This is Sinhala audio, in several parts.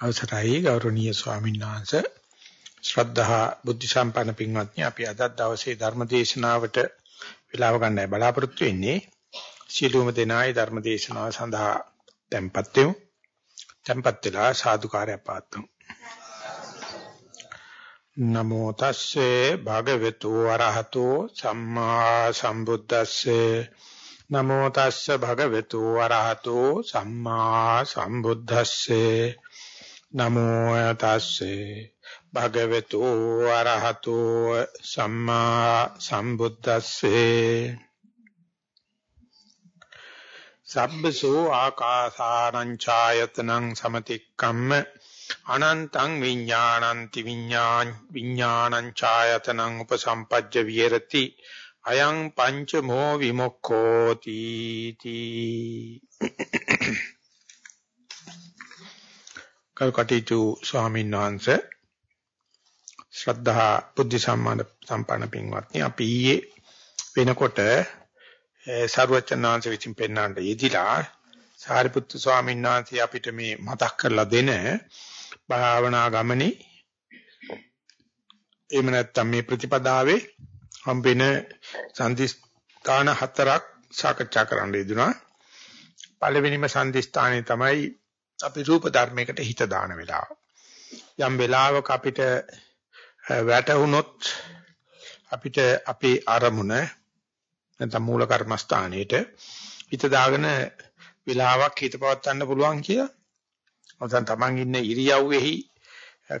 අවසරයි ගෞරවනීය ස්වාමීන් වහන්සේ. ශ්‍රද්ධා බුද්ධ සම්පන්න පින්වත්නි අපි අද දවසේ ධර්ම දේශනාවට වේලාව ගන්නයි බලාපොරොත්තු වෙන්නේ. සියලුම දෙනායි ධර්ම දේශනාව සඳහා tempත් වෙමු. tempත් වෙලා සාදුකාරය පාත්තුමු නමෝ තස්සේ භගවතු වරහතෝ සම්මා සම්බුද්දස්සේ. නමෝ තස්ස භගවතු වරහතෝ සම්මා සම්බුද්දස්සේ. නමෝ තස්සේ භගවතු අරහතෝ සම්මා සම්බුද්දස්සේ සබ්බසෝ ආකාසානං ඡායතනං සමතික්කම්ම අනන්තං විඥානන්ති විඥාන් විඥානං ඡායතනං උපසම්පජ්ජ විහෙරති අයං පංචමෝ විමුක්ඛෝති තී කල්කටීතු ස්වාමීන් වහන්සේ ශ්‍රද්ධා බුද්ධ සම්මාන සම්පන්න පින්වත්නි අපි ඊයේ වෙනකොට සරුවචනාංශ විසින් පෙන්වන්නට යෙදිලා සාරිපුත්තු ස්වාමීන් වහන්සේ අපිට මේ මතක් කරලා දෙන භාවනා ගමනේ එහෙම නැත්නම් මේ ප්‍රතිපදාවේ හම්බෙන සම්දිස්ථාන හතරක් සාකච්ඡා කරන්න යෙදුනා. පළවෙනිම සම්දිස්ථානේ තමයි අපි රූප ධර්මයකට හිත දාන වෙලාව. යම් වෙලාවක අපිට වැටහුනොත් අපිට අපේ අරමුණ නැත්නම් මූල කර්මස්ථානෙට හිත දාගෙන වෙලාවක් හිත පවත්වන්න පුළුවන් කියලා. නැත්නම් Taman ඉන්න ඉරියව්වෙහි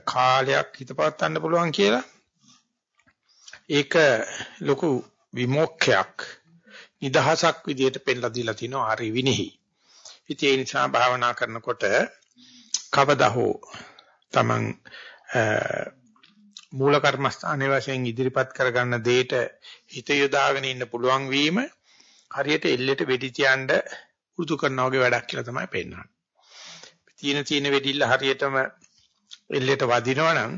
කාලයක් හිත පවත්වන්න පුළුවන් කියලා. ඒක ලොකු විමුක්ඛයක් නිදහසක් විදියට පෙන්ලා දීලා තිනවා ආරි විනිහි. ඉතින් ඒ නිසා භාවනා කරනකොට කවදා හෝ Taman මූල කර්මස්ථානයේ වශයෙන් ඉදිරිපත් කරගන්න දෙයට හිත යොදාගෙන ඉන්න පුළුවන් වීම හරියට එල්ලෙට වෙඩි තියන්න උරුදු කරනා වගේ වැඩක් කියලා තමයි පෙන්වන්නේ. තීන තීන වෙඩිල්ල හරියටම එල්ලෙට වදිනවා නම්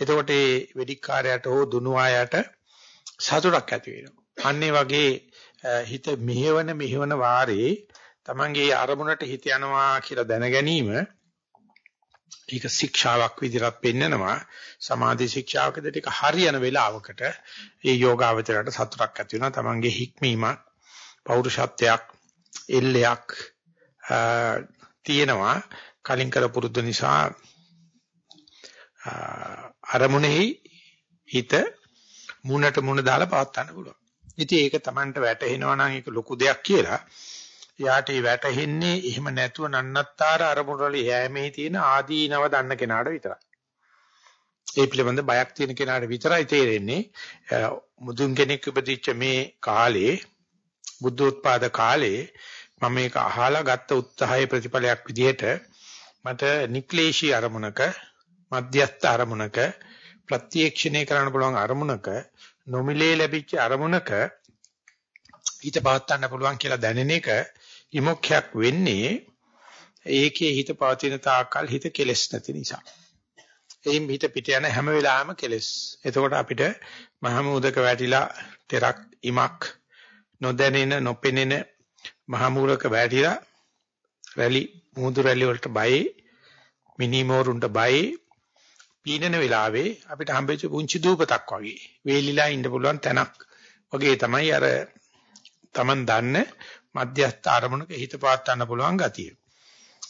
එතකොට ඒ වෙඩික්කාරයට හෝ දුනුවායට සතුටක් ඇති වෙනවා. අන්න වගේ හිත මෙහෙවන මෙහෙවන වාරේ තමන්ගේ අරමුණට හිත යනවා කියලා දැන ගැනීම ඒක ශික්ෂාවක් විදිහට පෙන්නනවා සමාධි ශික්ෂාවකද ටික හරියන වෙලාවකට ඒ යෝගාවචරයට සතුටක් ඇති වෙනවා තමන්ගේ හික්මීමක් පෞරුෂත්වයක් එල්ලයක් තියෙනවා කලින් කර පුරුද්ද නිසා අරමුණෙහි හිත මුණට මුණ දාලා පවත් ගන්න පුළුවන්. ඉතින් ඒක Tamanට වැටහෙනවා නම් ඒක ලොකු දෙයක් කියලා. යාට ඒ වැටහෙන්නේ එහෙම නැතුව නන්නත්තර අරමුණු වල යෑමේ තියෙන ආදීනව දන්න කෙනාට විතරයි. ඒ පිළිබඳ බයක් තියෙන කෙනාට විතරයි තේරෙන්නේ මුදුන් කෙනෙක් උපදිච්ච මේ කාලේ බුද්ධෝත්පාද කාලේ මම මේක අහලා ගත්ත උත්සාහයේ ප්‍රතිඵලයක් විදිහට මට නික්ලේශී අරමුණක මධ්‍යස්ථ අරමුණක ප්‍රත්‍යක්ෂණය කරන්න පුළුවන් අරමුණක නොමිලේ ලැබිච්ච අරමුණක හිත පවත්වන්න පුළුවන් කියලා දැනෙන එක විමුක්ඛයක් වෙන්නේ ඒකේ හිත පවතින තාක්කල් හිත කෙලස් නැති නිසා. එයින් හිත පිට යන හැම වෙලාවෙම කෙලස්. එතකොට අපිට මහමූදක වැටිලා තෙරක් ඉමක් නොදැනෙන නොපෙනෙන මහමූලක වැටිලා රැලි මූදු රැලි වලට බයයි මිනිමෝරුන්ට බයයි පීනන වෙලාවේ අපිට හම්බෙච්ච පුංචි දූපතක් වගේ වේලිලා ඉන්න පුළුවන් තැනක් වගේ තමයි අර Taman දන්න මධ්‍යස්ථ ආරමුණක හිත පවත්වන්න පුළුවන් ගතිය.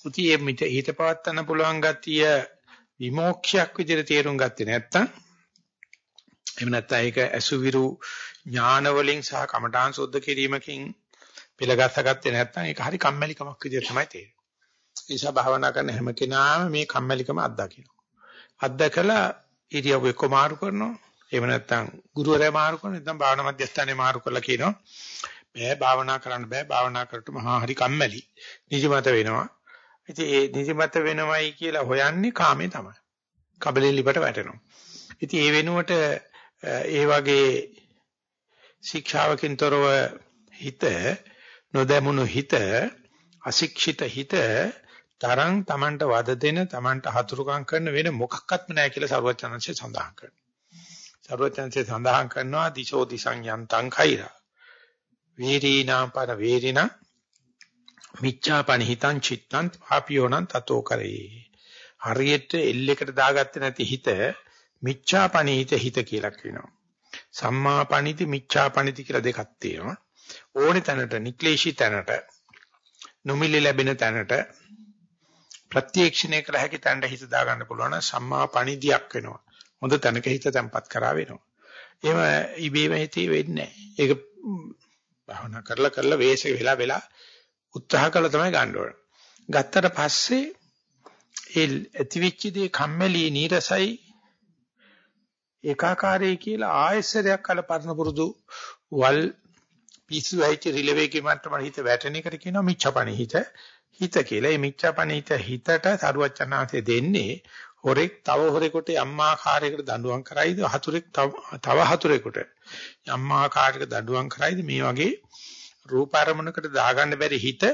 උති මේ හිත පවත්වන්න පුළුවන් ගතිය විමෝක්ෂයක් විදිහට තේරුම් ගත්තේ නැත්තම් එහෙම නැත්නම් ඒක අසුවිරු ඥාන වලින් සහ කමඨාන් සුද්ධ කිරීමකින් පෙළගස්සගත්තේ නැත්නම් ඒක හරි කම්මැලිකමක් විදිහට තමයි තේරෙන්නේ. ඒ නිසා භාවනා කරන හැම කෙනාම මේ කම්මැලිකම අත්දකිනවා. අත්දකලා ඉරියව්ව එක්ක මාරු කරනවා. එහෙම නැත්නම් ගුරුවරයා මාරු කරනවා. නැත්නම් භාවනා මධ්‍යස්ථානේ මාරු කරලා කියනවා. බෑ භාවනා කරන්න බෑ. භාවනා කරට මහා හරි කම්මැලි. නිදිමත වෙනවා. ඉතින් ඒ නිදිමත වෙනවයි කියලා හොයන්නේ කාමේ තමයි. කබලේ ලිපට වැටෙනවා. ඉතින් ඒ වෙනුවට ඒ වගේ ශික්ෂාවකින් තොරව හිත නොදැමුණු හිත අශික්ෂිත හිත තරං Tamanට වද දෙන Tamanට හතුරුකම් කරන වෙන මොකක්වත්ම නැහැ කියලා සරුවචනංශය සඳහන් කරනවා. සරුවචනංශය සඳහන් කරනවා දිශෝ දිසං යන්තං khairaa. වේරීනා පර වේරිනා මිච්ඡාපනිහිතං චිත්තං පාපියෝනං තතෝ කරේ. හරියට එල්ලෙකට දාගත්තේ නැති හිත මිච්ඡාපණීත හිත කියලා කියනවා. සම්මාපණිති මිච්ඡාපණිති කියලා දෙකක් තියෙනවා. ඕනේ තැනට නික්ලේශී තැනට නොමිලේ ලැබෙන තැනට ප්‍රත්‍යක්ෂණය කළ හැකි තැනට හිත දාගන්න පුළුවන් නම් සම්මාපණිදියක් වෙනවා. හොඳ තැනක හිත තැම්පත් කරා වෙනවා. එහෙම ඉබේම හිතේ වෙන්නේ නැහැ. ඒක භාවනා කරලා කරලා වේශ වෙලා වෙලා උත්සාහ කළා තමයි ගන්න ඕන. ගත්තට පස්සේ ඒ ඇතිවිච්ච දේ කම්මැලි නීරසයි ඒකාකාරයි කියලා ආයස්සරයක් කල පරණ පුරුදු වල් පිස්සු ඇයිච්ච රිලෙවේකේ මට්ටම හිත වැටෙන එකට කියනවා මිච්ඡපණි හිත හිත කියලා. මේ මිච්ඡපණි හිත හිතට සරුවචනාංශය දෙන්නේ හොරෙක් තව හොරෙකුට යම්මාකාරයකට දඬුවම් කරයිද හතුරෙක් තව හතුරෙකුට යම්මාකාරයකට දඬුවම් කරයිද මේ වගේ රූප අරමුණකට දාගන්න බැරි හිත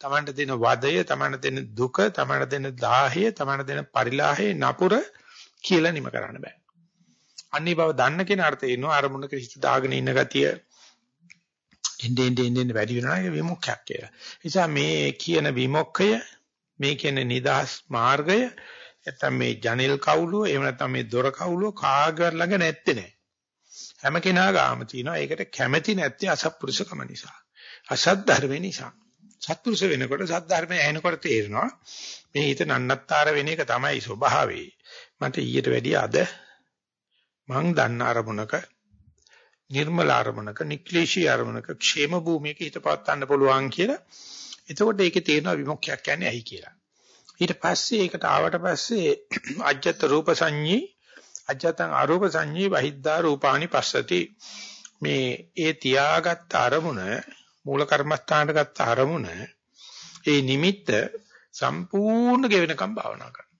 තමන්ට දෙන වදය තමන්ට දෙන දුක තමන්ට දෙන දාහය තමන්ට දෙන පරිලාහය නපුර කියලා නිම කරන්න බෑ. අනිත් බව දන්න කෙනාට තේරෙනවා අරමුණක හිත දාගෙන ඉන්න ගතිය එන්නේ එන්නේ එන්නේ වැඩි වෙනවා ඒක විමුක්ඛයක් කියලා. නිසා මේ කියන විමුක්ඛය මේ කියන නිදාස් මාර්ගය නැත්නම් මේ ජනෙල් කවුලුව එහෙම නැත්නම් මේ දොර කවුලුව කාගර ළඟ නැත්තේ නෑ. හැම කෙනා ගාම තියෙනවා. ඒකට කැමැති නැත්තේ අසත්පුරුෂකම නිසා. අසත් ධර්ම නිසා. සත්පුරුෂ වෙනකොට සත් ධර්මය ඇහෙනකොට තේරෙනවා මේ හිත නන්නත්තර වෙන එක තමයි ස්වභාවය. මට ඊට වැඩිය අද මං දන්න අරමුණක නිර්මල අරමුණක නික්ලේශී අරමුණක ക്ഷേම භූමියක හිත පවත්වන්න පුළුවන් කියලා. එතකොට ඒකේ තේරෙනවා විමුක්තියක් කියන්නේ ඇයි කියලා. ඊට පස්සේ ඒකට ආවට පස්සේ අජ්ජත් රූප සංඤී අජ්ජතං අරූප සංඤී වහිද්දා රූපානි පස්සති මේ ඒ තියාගත් අරමුණ මූල කර්මස්ථානට ගත්ත අරමුණ ඒ නිමිත්ත සම්පූර්ණ ගෙවෙනකම් භාවනා කරනවා.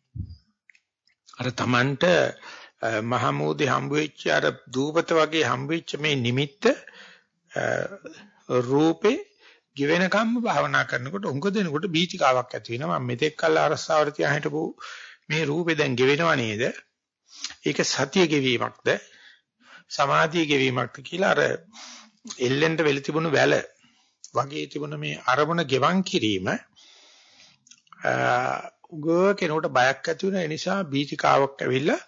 අර Tamanට මහමෝදේ හම්බ වෙච්ච අර දූපත වගේ හම්බ වෙච්ච මේ නිමිත්ත රූපේ ගෙවෙනකම්ම භාවනා කරනකොට උඟ දෙනකොට බීතිකාවක් ඇති වෙනවා. මම මෙතෙක් කල් අරස්සාවට තියා හිටපු මේ රූපේ දැන් ගෙවෙනව නේද? ඒක සතිය ගෙවීමක්ද? සමාධිය ගෙවීමක්ද කියලා අර එල්ලෙන්ට වෙල තිබුණු වැල වගේ තිබුණ මේ අරමුණ ගෙවන් කිරීම උග කෙනෙකුට බයක් ඇති වෙන නිසා බීතිකාවක් ඇවිල්ලා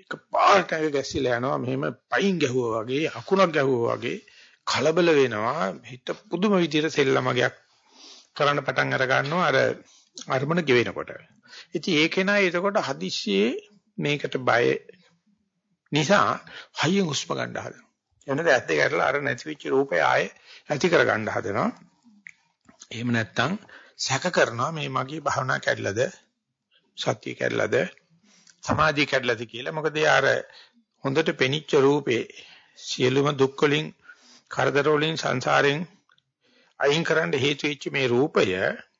එක පාට ගැසිලා යනවා. මෙහෙම පයින් ගැහුවා වගේ අකුණක් ගැහුවා වගේ කලබල වෙනවා. හිත පුදුම විදිහට සෙල්ලමගයක් කරන්න පටන් අර ගන්නවා අර අරමුණ ගෙවෙනකොට. ඉතින් ඒක නයි එතකොට හදිස්සියේ මේකට බය නිසා හයියෙන් හුස්ම ගන්න හදනවා එනද ඇත්ත ගැටලා අර නැති වෙච්ච රූපය ආයේ ඇති කරගන්න හදනවා. එහෙම නැත්නම් සැක කරනවා මේ මගේ භාවනා කැඩලාද සත්‍ය කැඩලාද සමාධිය කැඩලාද කියලා. මොකද යාර හොඳට පෙනිච්ච රූපේ සියලුම දුක් වලින් කරදර වලින් සංසාරයෙන් අයින් කරන්න හේතු වෙච්ච මේ රූපය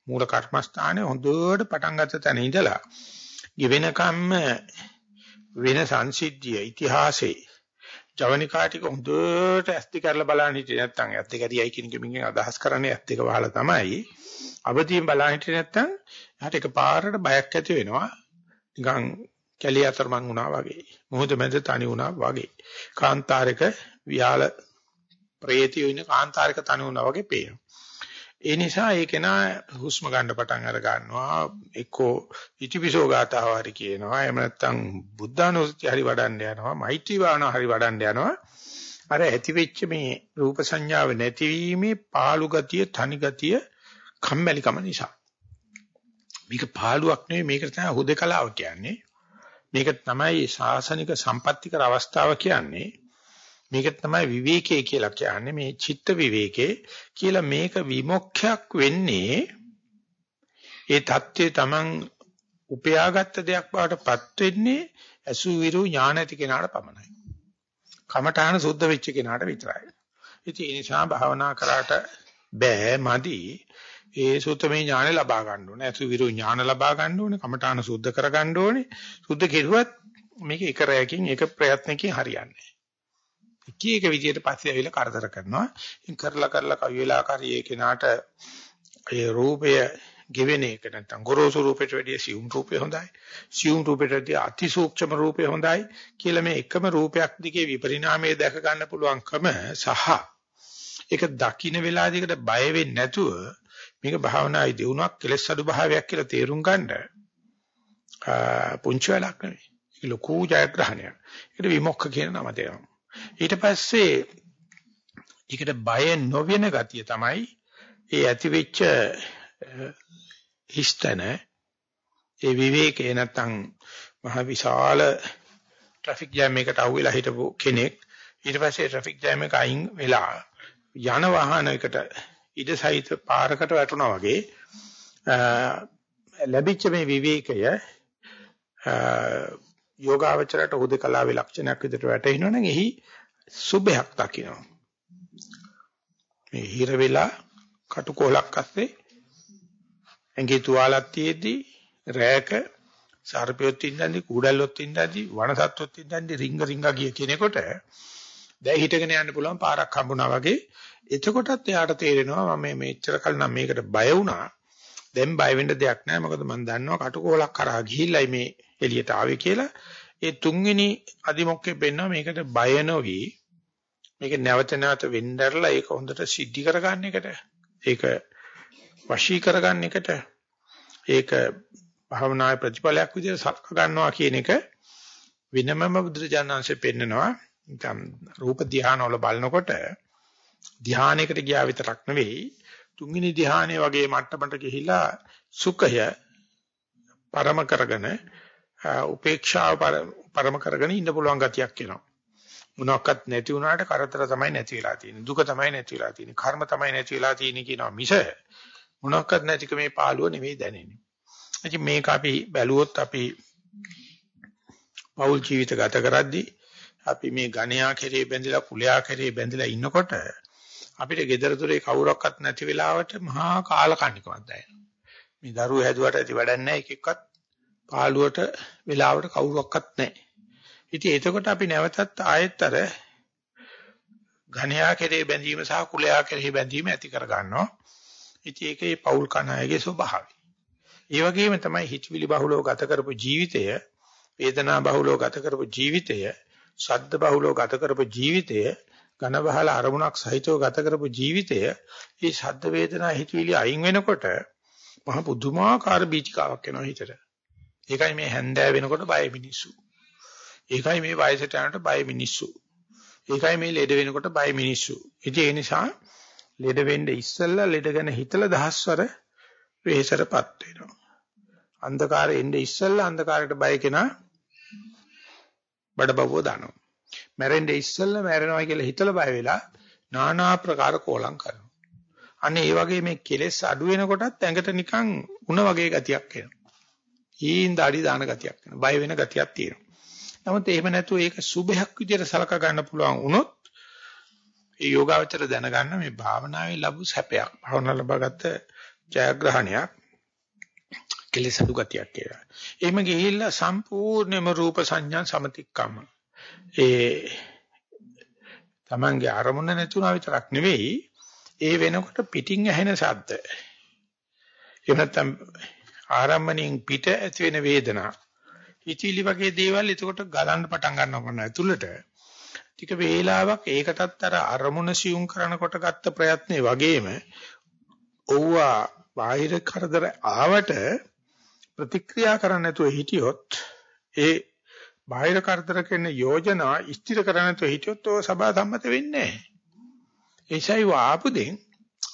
මූල කර්මස්ථානයේ හොඳට පටන් ගත්ත තැන ඉඳලා ගෙවෙනකම්ම වෙන සංසිද්ධිය ඉතිහාසයේ ජවනිකා ටික හොඳට ඇස් දෙක කරලා බලන්න හිටියේ නැත්නම් ඇස් දෙක ඇරියයි කියන එකෙන් අදහස් කරන්නේ ඇස් දෙක වහලා තමයි. අවදියෙන් බලන්න හිටියේ නැත්නම් එහට එකපාරට බයක් ඇති වෙනවා. නිකන් කැලිය අතරමං වුණා වගේ. මොහොත මැද තනි වුණා වගේ. කාන්තාරයක වියාල ප්‍රේතිය ඉන්න කාන්තාරයක තනි වුණා වගේ පේනවා. ඒ නිසා ඒක නා හුස්ම ගන්න පටන් අර ගන්නවා. එක්කෝ ඉතිපිසෝ ගාතාව හරි කියනවා. එහෙම නැත්නම් බුද්ධානුස්සති හරි වඩන්න යනවා. මෛත්‍රී භාවනාව හරි වඩන්න යනවා. අර ඇති වෙච්ච මේ රූප සංඥාව නැතිවීමේ පාළු ගතිය තනි ගතිය කම්මැලිකම නිසා. මේක පාළුවක් නෙවෙයි. මේක තමයි හුදකලාව කියන්නේ. මේක තමයි සාසනික සම්පත්‍තිකර අවස්ථාව කියන්නේ. මේක තමයි විවේකයේ කියලා කියන්නේ මේ චිත්ත විවේකේ කියලා මේක විමුක්ඛයක් වෙන්නේ ඒ தත්ත්වය Taman උපයාගත්ත දෙයක් බවටපත් වෙන්නේ අසු විරු ඥාන ඇති කෙනාට පමණයි. කමඨාන සුද්ධ වෙච්ච කෙනාට විතරයි. ඉතින් ඒ නිසා භාවනා කරාට බෑ මදි. ඒ සුත්තමේ ඥාන ලබා ගන්න ඕනේ. අසු විරු ඥාන ලබා ගන්න ඕනේ. කමඨාන සුද්ධ කර ගන්න ඕනේ. සුද්ධ කෙරුවත් මේක එක රැයකින් එක ප්‍රයත්නකින් හරියන්නේ එක එක විදියට පස්සේ ඇවිල්ලා කරදර කරනවා. ඉතින් කරලා කරලා කවි වෙලා කාරියේ කෙනාට ඒ රූපය ගෙවෙන එක නැත්තම් ගොරෝසු රූපයට වැඩිය සියුම් රූපය හොඳයි. සියුම් රූපයට වැඩිය අතිසූක්ෂම රූපය හොඳයි කියලා මේ එකම රූපයක් දිගේ විපරිණාමය දැක ගන්න පුළුවන්කම සහ ඒක දකින්න වෙලාවදීකට බය වෙන්නේ නැතුව මේක භාවනායි දිනුවක් කෙලස් අඩු භාවයක් කියලා තේරුම් ගන්න පුංචි වෙලක් නෙවෙයි. ඒක ලොකු ජයග්‍රහණයක්. ඒකට විමුක්ඛ කියන නම දෙනවා. ඊට පස්සේ ඒකට බය නොවෙන ගතිය තමයි ඒ ඇතිවෙච්ච හිස්තන. ඒ විවේකේ නැත්තම් මහ විශාල ට්‍රැෆික් ජෑම් එකකට අහුවෙලා හිටපු කෙනෙක්. ඊට පස්සේ ට්‍රැෆික් ජෑම් එක අයින් වෙලා යන වාහනයකට ඉඩ සහිත පාරකට වැටුණා වගේ ලැබිච්ච මේ විවේකය යෝගාවචරයට උදකලාවේ ලක්ෂණයක් විදිහට වැටෙනවනම් එහි සුභයක් දකින්නවා. මේ හිර වෙලා කටුකොලක් අස්සේ ඇඟේ තුවාලක් තියේදී රෑක සර්පියොත් ඉඳන්දි කුඩල්ලොත් ඉඳන්දි වනසත්වොත් ඉඳන්දි රිංග රිංග ගිය කෙනෙකුට දැන් හිටගෙන යන්න පුළුවන් පාරක් හම්බුණා වගේ එතකොටත් එයාට තේරෙනවා මම මෙච්චර කල් නම් මේකට බය වුණා දැන් බය වෙන්න දෙයක් නැහැ. මොකද මම දන්නවා කටුකොලක් කරා ගිහිල්ලයි මේ එළියට ආවේ කියලා. ඒ තුන්වෙනි අදිමොක්කේ පෙන්නවා මේකට බය නොවි. මේක නැවත නැවත වෙnderලා ඒක හොඳට සිද්ධි කරගන්න එකට. ඒක වශී කරගන්න එකට. ඒක භාවනාවේ ප්‍රතිඵලයක් විදිහට සලක ගන්නවා කියන එක වෙනමම බුදුරජාණන්සේ පෙන්නනවා. නිකම් රූප ධානය වල බලනකොට ධානයකට ගියා විතරක් නෙවෙයි. තුන්වෙනි ධානය වගේ මට්ටමට ගිහිලා සුඛය පරම කරගෙන උපේක්ෂාව පරම කරගෙන ඉන්න පුළුවන් ගතියක් එනවා. මොනක්වත් නැති වුණාට කරදර තමයි නැති වෙලා තියෙන්නේ. දුක තමයි නැති වෙලා තියෙන්නේ. කර්ම තමයි නැති වෙලා තියෙන්නේ කියනවා මිස මොනක්වත් නැතිකමේ පාළුව නෙවෙයි දැනෙන්නේ. ඉතින් මේක අපි බැලුවොත් අපි පෞල් ජීවිත ගත කරද්දී අපි මේ ගණයා කෙරේ බැඳිලා කුලයා කෙරේ බැඳිලා ඉන්නකොට අපිට gedara dore කවුරක්වත් නැති වෙලාවට මහා කාලකන්නිකමක් දැනෙනවා. මේ දරුවෝ හැදුවට ඇති වැඩක් නැහැ එක එක්කත් පාළුවට වෙලාවට කවුරක්වත් නැහැ. ඉතින් එතකොට අපි නැවතත් ආයෙත් අර ඝණයා කෙරේ බැඳීම සහ කුලයා කෙරේ බැඳීම ඇති කර ගන්නවා. ඉතින් ඒකේ පෞල් කණායගේ ස්වභාවය. ඒ වගේම තමයි හිතවිලි බහුලව ගත කරපු ජීවිතය, වේදනා බහුලව ගත කරපු ජීවිතය, ශබ්ද බහුලව ගත කරපු ජීවිතය, ඝන බහල අරමුණක් සහිතව ගත කරපු ජීවිතය, මේ ශබ්ද වේදනා හිතවිලි අයින් වෙනකොට මහ පුදුමාකාර බීචිකාවක් එනවා හිතට. ඒකයි මේ හැන්දෑ වෙනකොට බය මිනිස්සු. ඒකයි මේ වයසට යනකොට බය මිනිස්සු. ඒකයි මේ ලෙඩ වෙනකොට බය මිනිස්සු. ඉතින් ඒ නිසා ලෙඩ වෙන්න ඉස්සෙල්ලා ලෙඩ ගැන හිතලා දහස්වර වෙහෙසටපත් වෙනවා. අන්ධකාරෙ එන්නේ ඉස්සෙල්ලා අන්ධකාරයට බය කෙනා බඩබවෝ දානවා. මැරෙන්න ඉස්සෙල්ලා මැරෙනවා කියලා හිතලා බය වෙලා নানা ආකාර කෝලම් කරනවා. අනේ ඒ වගේ මේ කෙලෙස් අඩු වෙනකොටත් ඇඟට නිකන් උණ වගේ ගතියක් එනවා. ඊයින් දාඩි දාන ගතියක් එනවා. බය වෙන ගතියක් තියෙනවා. නමුත් එහෙම නැතුව ඒක සුභයක් විදිහට සලකා ගන්න පුළුවන් වුණොත් ඒ යෝගාවචර දැනගන්න මේ භාවනාවේ ලැබු සැපයක්. භාවනාව ලබාගත්ත ජයග්‍රහණයක් කෙලෙස් අඩු ගතියක් කියලා. එහෙම ගිහිල්ලා සම්පූර්ණම රූප සංඥා සමතික්කම. ඒ Tamange අරමුණ නැතුණා විතරක් නෙවෙයි ඒ වෙනකොට පිටින් ඇහෙන ශබ්ද. එහෙම නැත්නම් ආරම්මණයෙන් පිට ඇති වෙන වේදනා. හිතවිලි වගේ දේවල් එතකොට ගලන්න පටන් ගන්නවා ඇතුළට. ටික වේලාවක් ඒකටත් අර අරමුණ සියුම් කරනකොට ගත්ත ප්‍රයත්නේ වගේම ඕවා බාහිර කරදර ආවට ප්‍රතික්‍රියා කරන්න නැතුව හිටියොත් ඒ බාහිර කරදර කියන යෝජනා ස්ථිර කරන්න නැතුව හිටියොත් ඔය සබා සම්මත වෙන්නේ නැහැ. ඒසයි වාපුදෙන්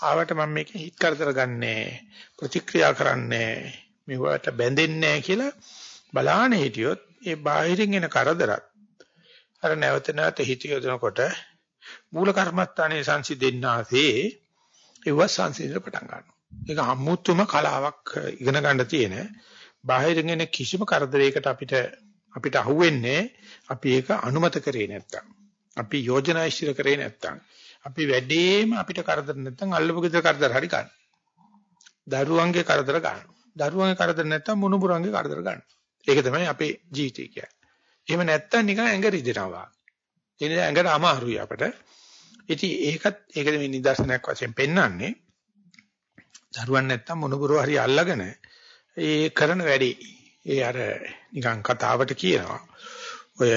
ආවට මම මේක හිත කරදර ගන්නෑ ප්‍රතික්‍රියා කරන්නේ මේවට බැඳෙන්නේ නැහැ කියලා බලාන හිටියොත් ඒ බාහිරින් එන කරදරත් අර නැවත නැවත හිත යොදනකොට මූල කර්මස්ථානයේ සංසිඳෙන්නාසේ ඒව සංසිඳන පටන් ගන්නවා. ඒක අමුතුම කලාවක් ඉගෙන ගන්න තියෙන බාහිරින් එන කිසිම කරදරයකට අපිට අපිට අහුවෙන්නේ අපි ඒක අනුමත කරේ නැත්තම්. අපි යෝජනා ඉදිරි කරේ නැත්තම්. අපි වැඩිම අපිට කරදර නැත්තම් අල්ලපු ගෙදර කරදර හරි ගන්න. දරුවන්ගේ කරදර ගන්න. දරුවන්ගේ කරදර නැත්තම් මොනුබුරන්ගේ කරදර ගන්න. ඒක තමයි අපේ ජීවිතය කියන්නේ. එහෙම නැත්තම් නිකන් ඇඟ රිදෙනවා. ඒ නිසා ඇඟට අමාරුයි අපට. ඉතින් ඒකත් ඒකද මේ නිදර්ශනයක් වශයෙන් පෙන්වන්නේ. දරුවන් නැත්තම් මොනුබුරෝ හරි අල්ලගෙන ඒ කරන වැඩේ ඒ අර නිකන් කතාවට කියනවා. ඔය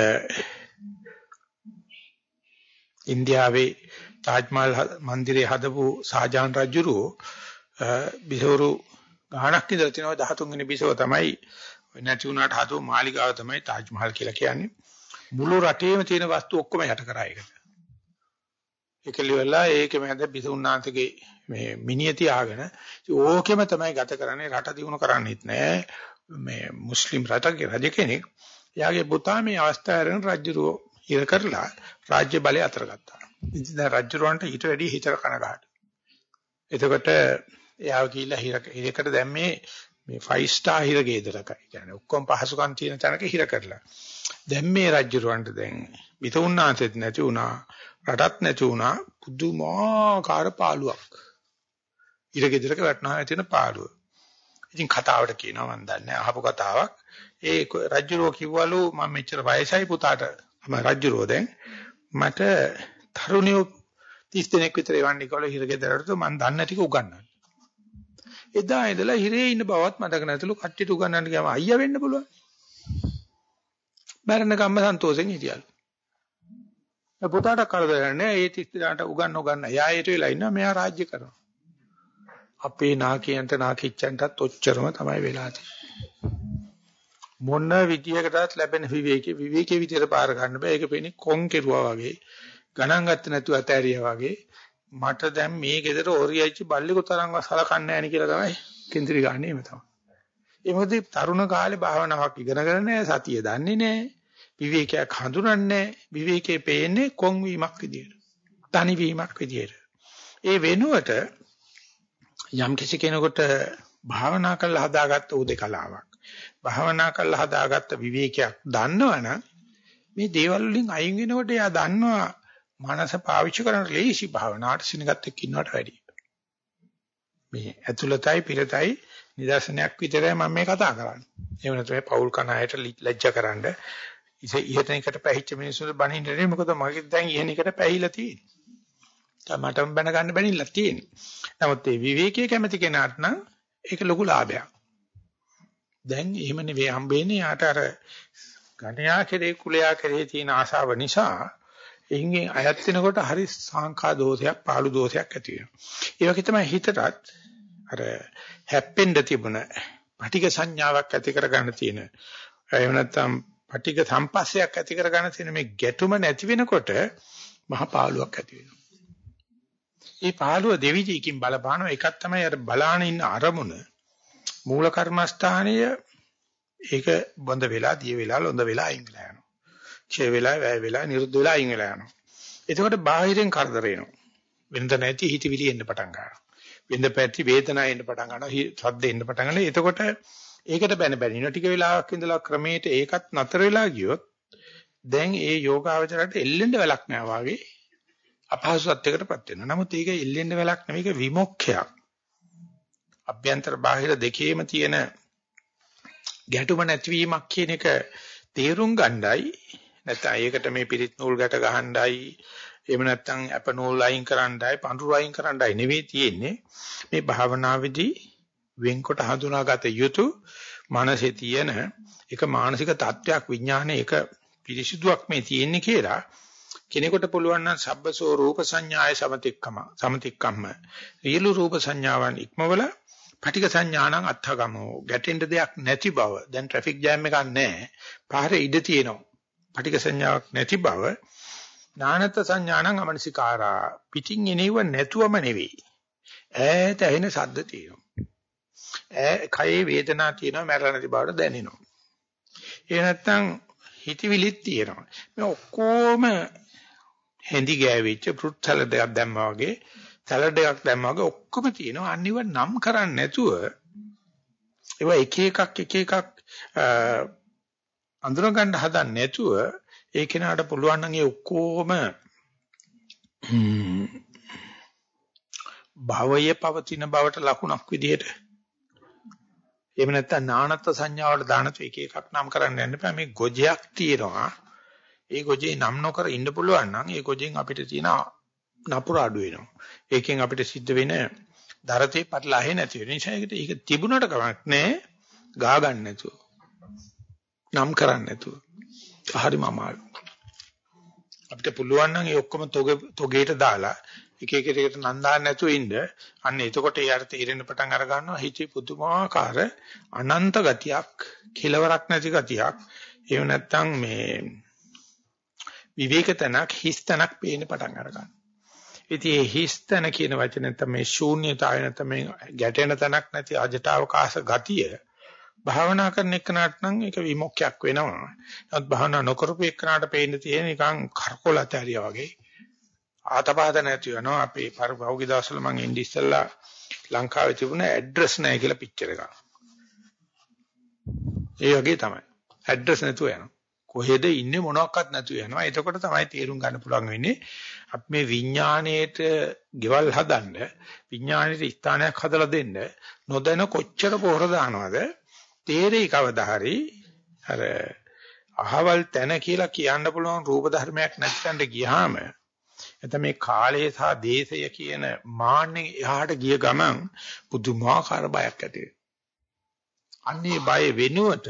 ඉන්දියාවේ තාජ්මහල් මන්දිරේ හදපු ෂාජාන් රජුරෝ බිසවරු ගානක් ඉඳලා තිනවා 13 වෙනි බිසව තමයි නැති වුණාට හදව මාලිගාව තමයි තාජ් මහල් කියලා කියන්නේ. මුළු රටේම තියෙන වස්තු ඔක්කොම යට කරා ඒකට. ඒකලි වෙලා ඒකෙම හැද බිසුණාන්තගේ මේ මිනිය තියාගෙන ඕකෙම තමයි ගත කරන්නේ රට දිනු කරන්නේත් නෑ මේ මුස්ලිම් රටක රජ කෙනෙක් එයාගේ පුතා මේ අවස්ථාවෙන් රජුරෝ ඉර කරලා රාජ්‍ය බලය අතර ගත්තා. ඉතින් දැන් රජුරවන්ට ඊට වැඩි හිතර කනගාටු. එතකොට එයාව ගිහිල්ලා හිරකට දැම්මේ මේ 5 star හිර ගේදරකයි. කියන්නේ ඔක්කොම පහසුකම් තියෙන තැනක හිර කරලා. දැන් මේ රජුරවන්ට දැන් විතුණාන්සෙත් නැති වුණා. රටත් නැති වුණා. පුදුමාකාර පාළුවක්. හිර ගේදරක වටනවා තියෙන පාළුව. ඉතින් කතාවට කියනවා මම දන්නේ අහපු කතාවක්. ඒ රජුරෝ කිව්වලු මම මෙච්චර වයසයි පුතාට මම රජුරෝ දැන් මට තරුණියෝ 30 දෙනෙක් විතර එවන්නේ කියලා හිරගෙදරට මම දන්න ටික උගන්වන්න. එදා ඉඳලා හිරේ ඉන්න බවත් මතක නැතුළු කට්ටියට උගන්වන්න ගියාම අයියා වෙන්න පුළුවන්. මරණ කම්ම සන්තෝෂෙන් හිටියලු. ඒ පුතාට කරදර නැහැ. ඒ 30 දාට උගන්න උගන්න. එයා ඊට වෙලා ඉන්නවා මෙයා රාජ්‍ය කරනවා. අපේ නාකියන්ට නාකිච්චන්ටත් ඔච්චරම තමයි වෙලා තියෙන්නේ. මොන විදියකටත් ලැබෙන විවේකේ විවේකේ විදියට පාර ගන්න බෑ. ඒක පෙන්නේ කොන් කෙරුවා වගේ. ගණන් ගත්තේ නැතුව ඇතෑරියා වගේ. මට දැන් මේ ගෙදර ඕරියයිච්ච බල්ලෙකු තරම්ව සලකන්නේ නැහැ නේ කියලා තමයි කේන්ද්‍රී ගන්න එහෙම තමයි. ඒ මොකද තරුණ කාලේ භාවනාවක් ඉගෙනගෙන නැහැ සතිය දන්නේ නැහැ. විවේකයක් හඳුනන්නේ නැහැ. විවේකේ පේන්නේ කොන් වීමක් විදියට. තනි වීමක් විදියට. ඒ වෙනුවට යම් කිසි කෙනෙකුට භාවනා කරලා හදාගත්ත උදේකලාවක් භාවනා කරලා හදාගත්ත විවේකයක් දන්නවනම් මේ දේවල් වලින් අයින් වෙනකොට එයා දන්නවා මනස පාවිච්චි කරන ලේසි භාවනාවට සිනගත් එක්ක ඉන්නවට වැඩිය. මේ ඇතුළතයි පිටතයි නිදර්ශනයක් විතරයි මම මේ කතා කරන්නේ. එහෙම නැත්නම් පෞල් කණායට ලැජ්ජාකරනද ඉතින් ඉහතනකට පැහිච්ච මිනිස්සුන්ට බනින්නේ මොකද මගේ දැන් ඉහනකට පැහිලා තියෙන්නේ. මටම බැන ගන්න බැනිලා තියෙන්නේ. නමුත් මේ විවේකයේ කැමති කෙනාට නම් ඒක ලොකු ලාභයක්. දැන් එහෙම නෙවෙයි හම්බෙන්නේ යාට අර ගණයා කෙරේ කුලයා කෙරේ තියෙන ආශාව නිසා එහින් අයත් වෙනකොට හරි සංඛා දෝෂයක් පාළු දෝෂයක් ඇති වෙනවා. ඒ වගේ තමයි හිතටත් අර හැප්පෙන්න තිබුණ පටික සංඥාවක් ඇති කරගන්න තියෙන එහෙම නැත්නම් පටික සම්පස්සයක් ඇති කරගන්න තියෙන මේ ගැටුම නැති වෙනකොට මහ පාළුවක් ඇති වෙනවා. මේ පාළුව දෙවිදිකින් බලපානවා එකක් තමයි අර බලාන ඉන්න අරමුණ මූල කර්මස්ථානීය ඒක බොඳ වෙලා දිය වෙලා ලොඳ වෙලා අයින් වෙලා යනවා. ඡේ වෙලා වැය වෙලා නිරුද්ධ වෙලා අයින් වෙලා යනවා. එතකොට බාහිරෙන් කරදර එනවා. වෙනද නැති හිතවිලි එන්න පටන් ගන්නවා. වෙනද පැති වේදනාව එන්න පටන් ගන්නවා. සද්ද එන්න පටන් ගන්නවා. එතකොට ඒකට බැන බැන ඉන්න ටික වෙලාවක් ඉඳලා ක්‍රමයට ඒකත් නතර වෙලා ගියොත් දැන් ඒ යෝගාවචරයට එල්ලෙන්න වෙලක් නෑ වාගේ අපහසුත්වයකටපත් වෙනවා. නමුත් ඒක එල්ලෙන්න වෙලක් නෙවෙයි. ඒක විමුක්ඛයක්. අභ්‍යන්තර බාහිර දෙකේම තියෙන ගැටුම නැතිවීමක් කියන එක තේරුම් ගණ්ඩායි. නැත්නම් ඒකට මේ පිරිත් නූල් ගැට ගහණ්ඩායි. එහෙම නැත්නම් අප නූල් අයින් කරන්නයි පඳුරු අයින් කරන්නයි නෙවෙයි තියෙන්නේ. මේ භාවනාවේදී වෙන්කොට හඳුනාගත යුතු මනසේ තියෙන එක මානසික තත්වයක් විඥානයේ එක පිරිසිදුවක් මේ තියෙන්නේ කියලා කෙනෙකුට පුළුවන් නම් සබ්බසෝ රූප සංඥාය සමතික්කම සමතික්කම්ම. රියලු රූප සංඥාවන් ඉක්මවල පටික සංඥානං අත්ථගමෝ. ගැටෙන්න දෙයක් නැති බව. දැන් ට්‍රැෆික් ජෑම් එකක් නැහැ. පාරේ ඉඩ තියෙනවා. පටික සංඥාවක් නැති බව. ඥානත් සංඥානං අමනසිකාරා. පිටින් එනෙව නැතුවම නෙවෙයි. ඈත ඇහෙන ශබ්ද තියෙනවා. ඈ කයේ වේදනා තියෙනවා මරණ නැති බවට දැනෙනවා. ඒ නැත්තම් හිතවිලිත් තියෙනවා. මේ ඔක්කොම හැඳි ගෑවිච්ච ෆෘට් සලාඩ් එකක් දැම්මා වගේ සලාඩ් එකක් දැම්මා වගේ ඔක්කොම තියෙනවා. අනිව නම් කරන්නේ නැතුව ඒවා එක එකක් එක එකක් අඳුර ගන්න හදන්නේ නැතුව ඒ කෙනාට පුළුවන් නම් ඒ ඔක්කොම භවයේ පවතින බවට ලකුණක් විදිහට. එහෙම නැත්නම් නානත්ත් සංඥාවට දානතු එක එකක් නම් කරන්න යන්න බෑ මේ ගොජයක් තියෙනවා. ඒ ගොජේ නම් නොකර ඉන්න පුළුවන් නම් ඒ ගොජෙන් අපිට තියෙන නපුර අඩු වෙනවා. ඒකෙන් අපිට සිද්ධ වෙන දරතේ පටලැහෙ නැති වෙන නිසා ඒකට ඒක තිබුණට කමක් නැහැ. ගා ගන්න නැතුව. නම් කරන්න නැතුව. හරිම අමාරු. අපිට පුළුවන් නම් ඒ ඔක්කොම තොගේට දාලා එක එක එකට නම් දාන්න නැතුව ඉන්න. අන්න එතකොට ඒ අර තීරෙන පටන් අර ගන්නවා හිතේ පුදුමාකාර අනන්ත ගතියක් කෙලවරක් නැති ගතියක්. එහෙම නැත්නම් මේ විවේක තනක් හිස් තනක් පේන්න පටන් අරගන්නවා. ඉතින් මේ හිස් තන කියන වචනේ තමයි ශූන්‍යතාවය නැත්නම් මේ ගැටෙන තනක් නැති අජටවකාශ ගතිය. භාවනා කරන එකනට නම් ඒක විමුක්තියක් වෙනවා. නමුත් භාවනා නොකරපු එකනට පේන්න තියෙන නිකන් කරකොලතරිය වගේ. ආතපහත නැති වෙනවා. අපේ පරිභෞගික දවස්වල මම ඉන්දි ඉස්සල්ලා ලංකාවේ තිබුණ ඇඩ්‍රස් නැහැ කියලා පික්චර් එකක්. ඒ වගේ තමයි. ඇඩ්‍රස් නැතුව යනවා. කොහෙද ඉන්නේ මොනවත් නැතුව යනවා. එතකොට තමයි තේරුම් ගන්න පුළුවන් වෙන්නේ අපි මේ විඥාණයට ගෙවල් හදන්න විඥාණයට ස්ථානයක් හදලා දෙන්න නොදැන කොච්චර පොහොර දානවද? තේරෙයි කවදා හරි. අර අහවල් තැන කියලා කියන්න පුළුවන් රූප ධර්මයක් නැත්නම් ගියාම එතන මේ කාලය සහ දේශය කියන මාන්නේ එහාට ගිය ගමන් පුදුමාකාර බයක් ඇති අන්නේ බය වෙනුවට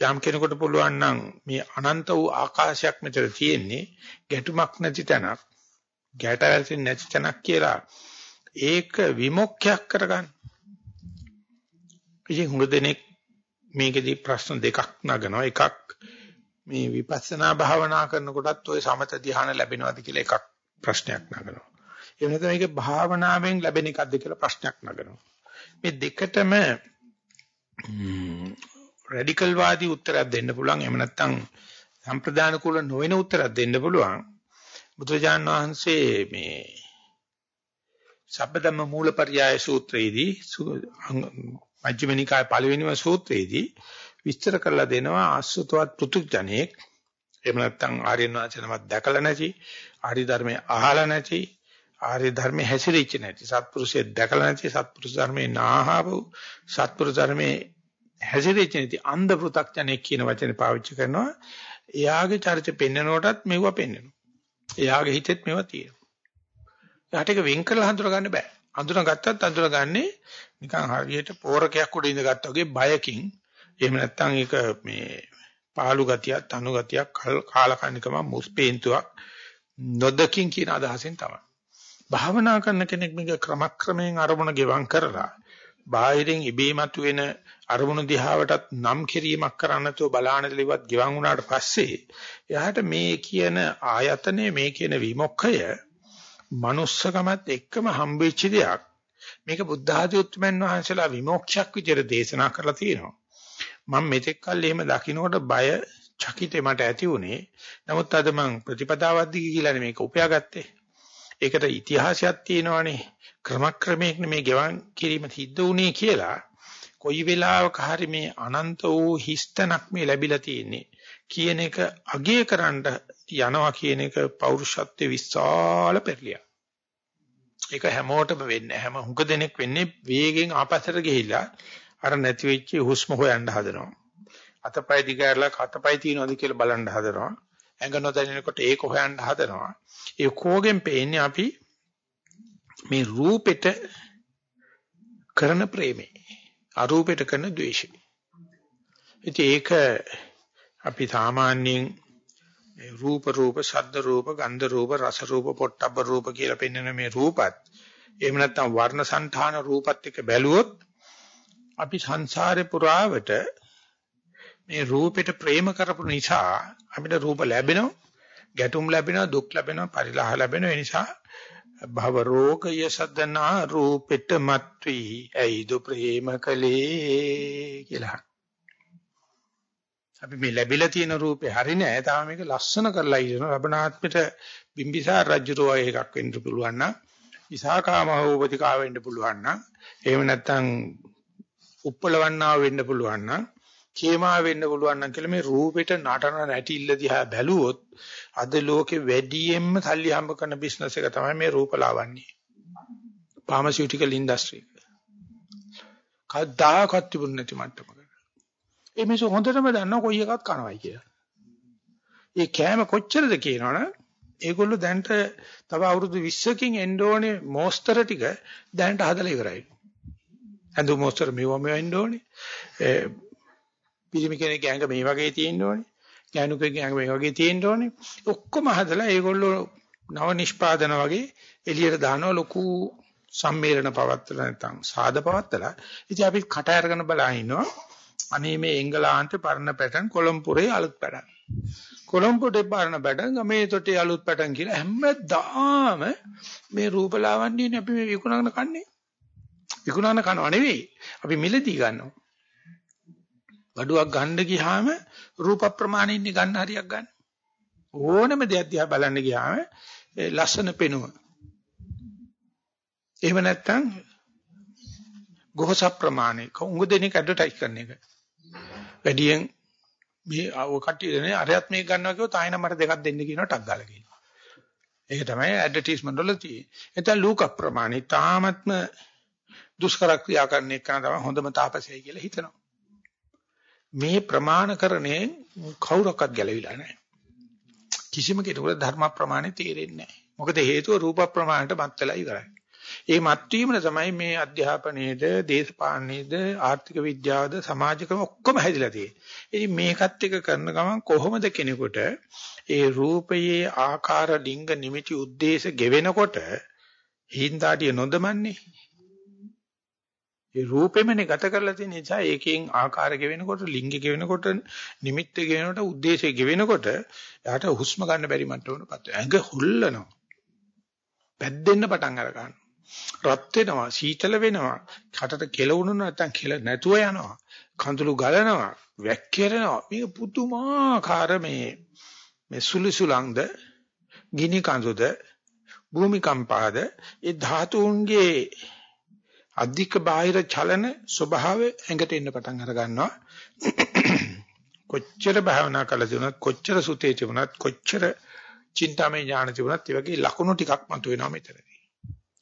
යම් කෙනෙකුට පුළුවන් නම් මේ අනන්ත වූ ආකාශයක් මෙතන තියෙන්නේ ගැටුමක් නැති තැනක් ගැට වැටෙන්නේ නැති තැනක් කියලා ඒක විමුක්තියක් කරගන්න. ඉතින් හුඟ දෙනෙක් මේකෙදි ප්‍රශ්න දෙකක් නගනවා එකක් මේ විපස්සනා භාවනා කරනකොටත් ওই සමත ධ්‍යාන ලැබෙනවද කියලා එකක් ප්‍රශ්නයක් නගනවා. එහෙම නැත්නම් මේක භාවනාවෙන් ලැබෙන එකක්ද කියලා ප්‍රශ්නයක් නගනවා. මේ දෙකටම රැඩිකල් වාදී උත්තරයක් දෙන්න පුළුවන්. එහෙම නැත්නම් සම්ප්‍රදාන කුල නොවන උත්තරයක් දෙන්න පුළුවන්. බුදුරජාන් වහන්සේ මේ සබ්බදම්ම මූලපරියාය සූත්‍රයේදී මජ්ක්‍ධිම නිකාය පළවෙනිම සූත්‍රයේදී විස්තර කරලා දෙනවා ආස්වතවත් පෘතුජණෙක් එහෙම නැත්නම් ආර්යයන් වහන්සේනමත් දැකලා නැති ආර්ය ධර්මයේ අහලා නැති ආර්ය ධර්මයේ හැසිරෙච්ච නැති සත්පුරුෂයෙක් දැකලා නැති සත්පුරුෂ ධර්මයේ නාහව සත්පුරුෂ ධර්මයේ හැසිරෙච්ච නැති අන්ධ පෘ탁ජනෙක් කියන වචනේ පාවිච්චි කරනවා. එයාගේ චරිත පෙන්නනකොටත් මෙවුව පෙන්නනවා. එයාගේ හිතෙත් මේවා තියෙනවා. එයාට ඒක වෙන් කරලා හඳුනා ගන්න බෑ. අඳුනගත්තත් අඳුනගන්නේ නිකන් හරියට පෝරකයක් උඩ ඉඳගත්තා වගේ බයකින්. එහෙම නැත්නම් ඒක මේ පාළු ගතියක් තනු ගතියක් කාලකන්නිකම මුස්පේන්තුවක් නොදකින් කියන අදහසෙන් තමයි. භාවනා කරන කෙනෙක් මේක ක්‍රමක්‍රමයෙන් අරමුණ ගෙවම් කරලා බාහිරින් ඉබේමතු වෙන අරමුණු දිහාවටත් නම් කිරීමක් කරන්න නැතුව බලාන දෙලිවත් ගෙවම් වුණාට පස්සේ එයාට මේ කියන ආයතනය මේ කියන විමුක්ඛය manussකමත් එක්කම හම්බෙච්ච දෙයක්. මේක බුද්ධ ආදී උත්මයන් වහන්සේලා විමුක්තියක් විදිහට දේශනා කරලා තියෙනවා. මම මෙතෙක් කල් එහෙම දකින්නකොට බය චකිතේ මට ඇති වුණේ. නමුත් අද මං ප්‍රතිපදාවද්දී කියලානේ මේක උපයාගත්තේ. ඒකට ඉතිහාසයක් තියෙනවානේ. ක්‍රමක්‍රමයෙන් මේ ගෙවන් කිරීම සිද්ධ වුණේ කියලා. කොයි වෙලාවක හරි මේ අනන්ත වූ හිස්තනක් මේ ලැබිලා තියෙන්නේ කියන එක අගය කරන්න යනවා කියන එක පෞරුෂත්වයේ විශාල පෙරලියක්. ඒක හැමෝටම වෙන්නේ හැම හුඟ දෙනෙක් වෙන්නේ වේගෙන් ආපස්සට ගිහිල්ලා අර නැති වෙච්ච හුස්ම හොයන්න හදනවා. අතපය දිගහැරලා අතපය තියනවාද කියලා බලන්න හදනවා. ඇඟ නොදැනෙනකොට ඒක හොයන්න හදනවා. ඒ කෝගෙන් පේන්නේ අපි මේ රූපෙට කරන ප්‍රේමේ. අරූපෙට කරන ද්වේෂේ. ඉතින් ඒක අපි සාමාන්‍යයෙන් රූප රූප ශබ්ද රූප ගන්ධ රූප රස රූප පොට්ටබ්බ රූප කියලා පෙන්වන මේ රූපත් එහෙම නැත්නම් වර්ණ సంతාන රූපත් එක්ක බැලුවොත් අපි සංසාරේ පුරාවට මේ රූපෙට ප්‍රේම කරපු නිසා අපිට රූප ලැබෙනවා ගැටුම් ලැබෙනවා දුක් ලැබෙනවා පරිලාහ ලැබෙනවා. ඒ නිසා භව රෝගය සදනා රූපෙට මත්වි ඇයිද ප්‍රේම කලේ කියලා. අපි මේ ලැබිලා තියෙන රූපේ හරි නෑ. තාම මේක ලස්සන කරලා ඉන්න ලබනාත්මෙට බිම්බිසාර රජුරෝ එකක් වෙන්න පුළුවන් නම් ඉසහාකාම හෝපතිකා වෙන්න පුළුවන් නම් එහෙම නැත්නම් උප්පලවන්නා වෙන්න පුළුවන් නම් කේමා වෙන්න පුළුවන් නම් කියලා මේ රූපෙට නටන නැටිල්ල දිහා බැලුවොත් අද ලෝකේ වැඩියෙන්ම සල්ලි හම්බ කරන බිස්නස් එක තමයි මේ රූපලාවන්‍ය. Pharmaceutical industry. කවදාකවත් තිබුණ නැති මට්ටමක. ඒ මිනිස්සු හොඳටම දන්නවා කොයි එකක් කනවයි කියලා. ඒ කෑම කොච්චරද කියනවනේ ඒගොල්ලෝ දැන්ට තව අවුරුදු 20කින් එන්න ඕනේ මෝස්තර ටික දැන්ට හදලා ඉවරයි. ඇඳු මොස්තර මෙවම වෙන්න ඕනේ. පිරිමි කෙනෙක්ගේ ඇඟ මේ වගේ තියෙන්න ඕනේ. ගෑනුකෙක්ගේ ඇඟ මේ වගේ තියෙන්න ඕනේ. ඔක්කොම හදලා ඒගොල්ලෝ නව නිෂ්පාදන වගේ එළියට දානවා ලොකු සම්මේලන පවත්තලා නැත්නම් සාද පවත්තලා. ඉතින් අපි කට අරගෙන බලා ඉන්නවා. අනේ මේ එංගලන්තේ පරණ පැටර්න් කොළඹපුරේ අලුත් පැටර්න්. කොළඹපුරේ පරණ පැටර්න් ගමේ තොටේ අලුත් පැටර්න් කියලා හැමදාම මේ රූපලාවන්‍යනේ අපි මේ විකුණන කන්නේ. විකුණන කනව නෙවෙයි. අපි මිලදී ගන්නවා. බඩුවක් ගන්න ගියාම රූප ප්‍රමාණින් ගන්න හරියක් ගන්න. ඕනම දෙයක් දිහා බලන්න ගියාම ලස්සන පෙනුම. එහෙම නැත්නම් ගොහස ප්‍රමාණය උඟ දෙනෙක් ඇඩ්වර්ටයිස් කරන එක. වැඩියෙන් මේ ඔය කට්ටියනේ අරයත් මේක ගන්නවා කිව්වොත් ආයෙ නම්බර දෙකක් දෙන්න කියනවා ටක් ගාලා කියනවා. ඒක තමයි ඇඩ්වර්ටයිස්මන්ට් වල තියෙන්නේ. එතන ලූක ප්‍රමාණය තාමත්ම දුෂ්කර ක්‍රියා කරන එක තමයි හොඳම තාපසයයි කියලා හිතනවා. මේ ප්‍රමාණකරණේ කවුරක්වත් ගැලවිලා නැහැ. කිසිම කෙනෙකුට ධර්ම ප්‍රමාණය තේරෙන්නේ නැහැ. මොකද හේතුව රූප ප්‍රමාණයට මත් වෙලා ඉවරයි. ඒ මත්වීමන තමයි මේ අධ්‍යාපනයේද, දේශපාලනයේද, ආර්ථික විද්‍යාවද, සමාජිකම ඔක්කොම හැදිලා තියෙන්නේ. ඉතින් මේකත් එක කරන ගමන් කොහොමද කෙනෙකුට ඒ රූපයේ ආකාර, ලිංග, නිමිති, ಉದ್ದೇಶ ගෙවෙනකොට හිඳාටිය නොදමන්නේ? ඒ රූපෙමනේ ගත කරලා තියෙන නිසා ඒකෙන් ආකාර ගෙවෙනකොට, ලිංග ගෙවෙනකොට, නිමිත්ත ගෙවෙනකොට, ಉದ್ದೇಶ ගෙවෙනකොට යාට හුස්ම ගන්න බැරි මට්ටමකටපත් වෙනවා. ඇඟ හුල්ලනවා. පැද්දෙන්න පටන් අර ගන්නවා. රත් වෙනවා සීතල වෙනවා කටට කෙලවුණු නැත්නම් කෙල නැතුව යනවා කඳුළු ගලනවා වැක්කිරෙනවා මේක පුදුමාකාර මේ මේ සුලිසුලංගද ගිනි කඳුද භූමිකම්පාද ඒ ධාතුන්ගේ අධික බාහිර චලන ස්වභාවය ඇඟට එන්න පටන් අර ගන්නවා කොච්චර භාවනා කළද උනත් කොච්චර සුතේ තිබුණත් කොච්චර චින්තාමය ඥාන තිබුණත් ඒ වගේ ලකුණු ටිකක් මතුවෙනවා මෙතනදී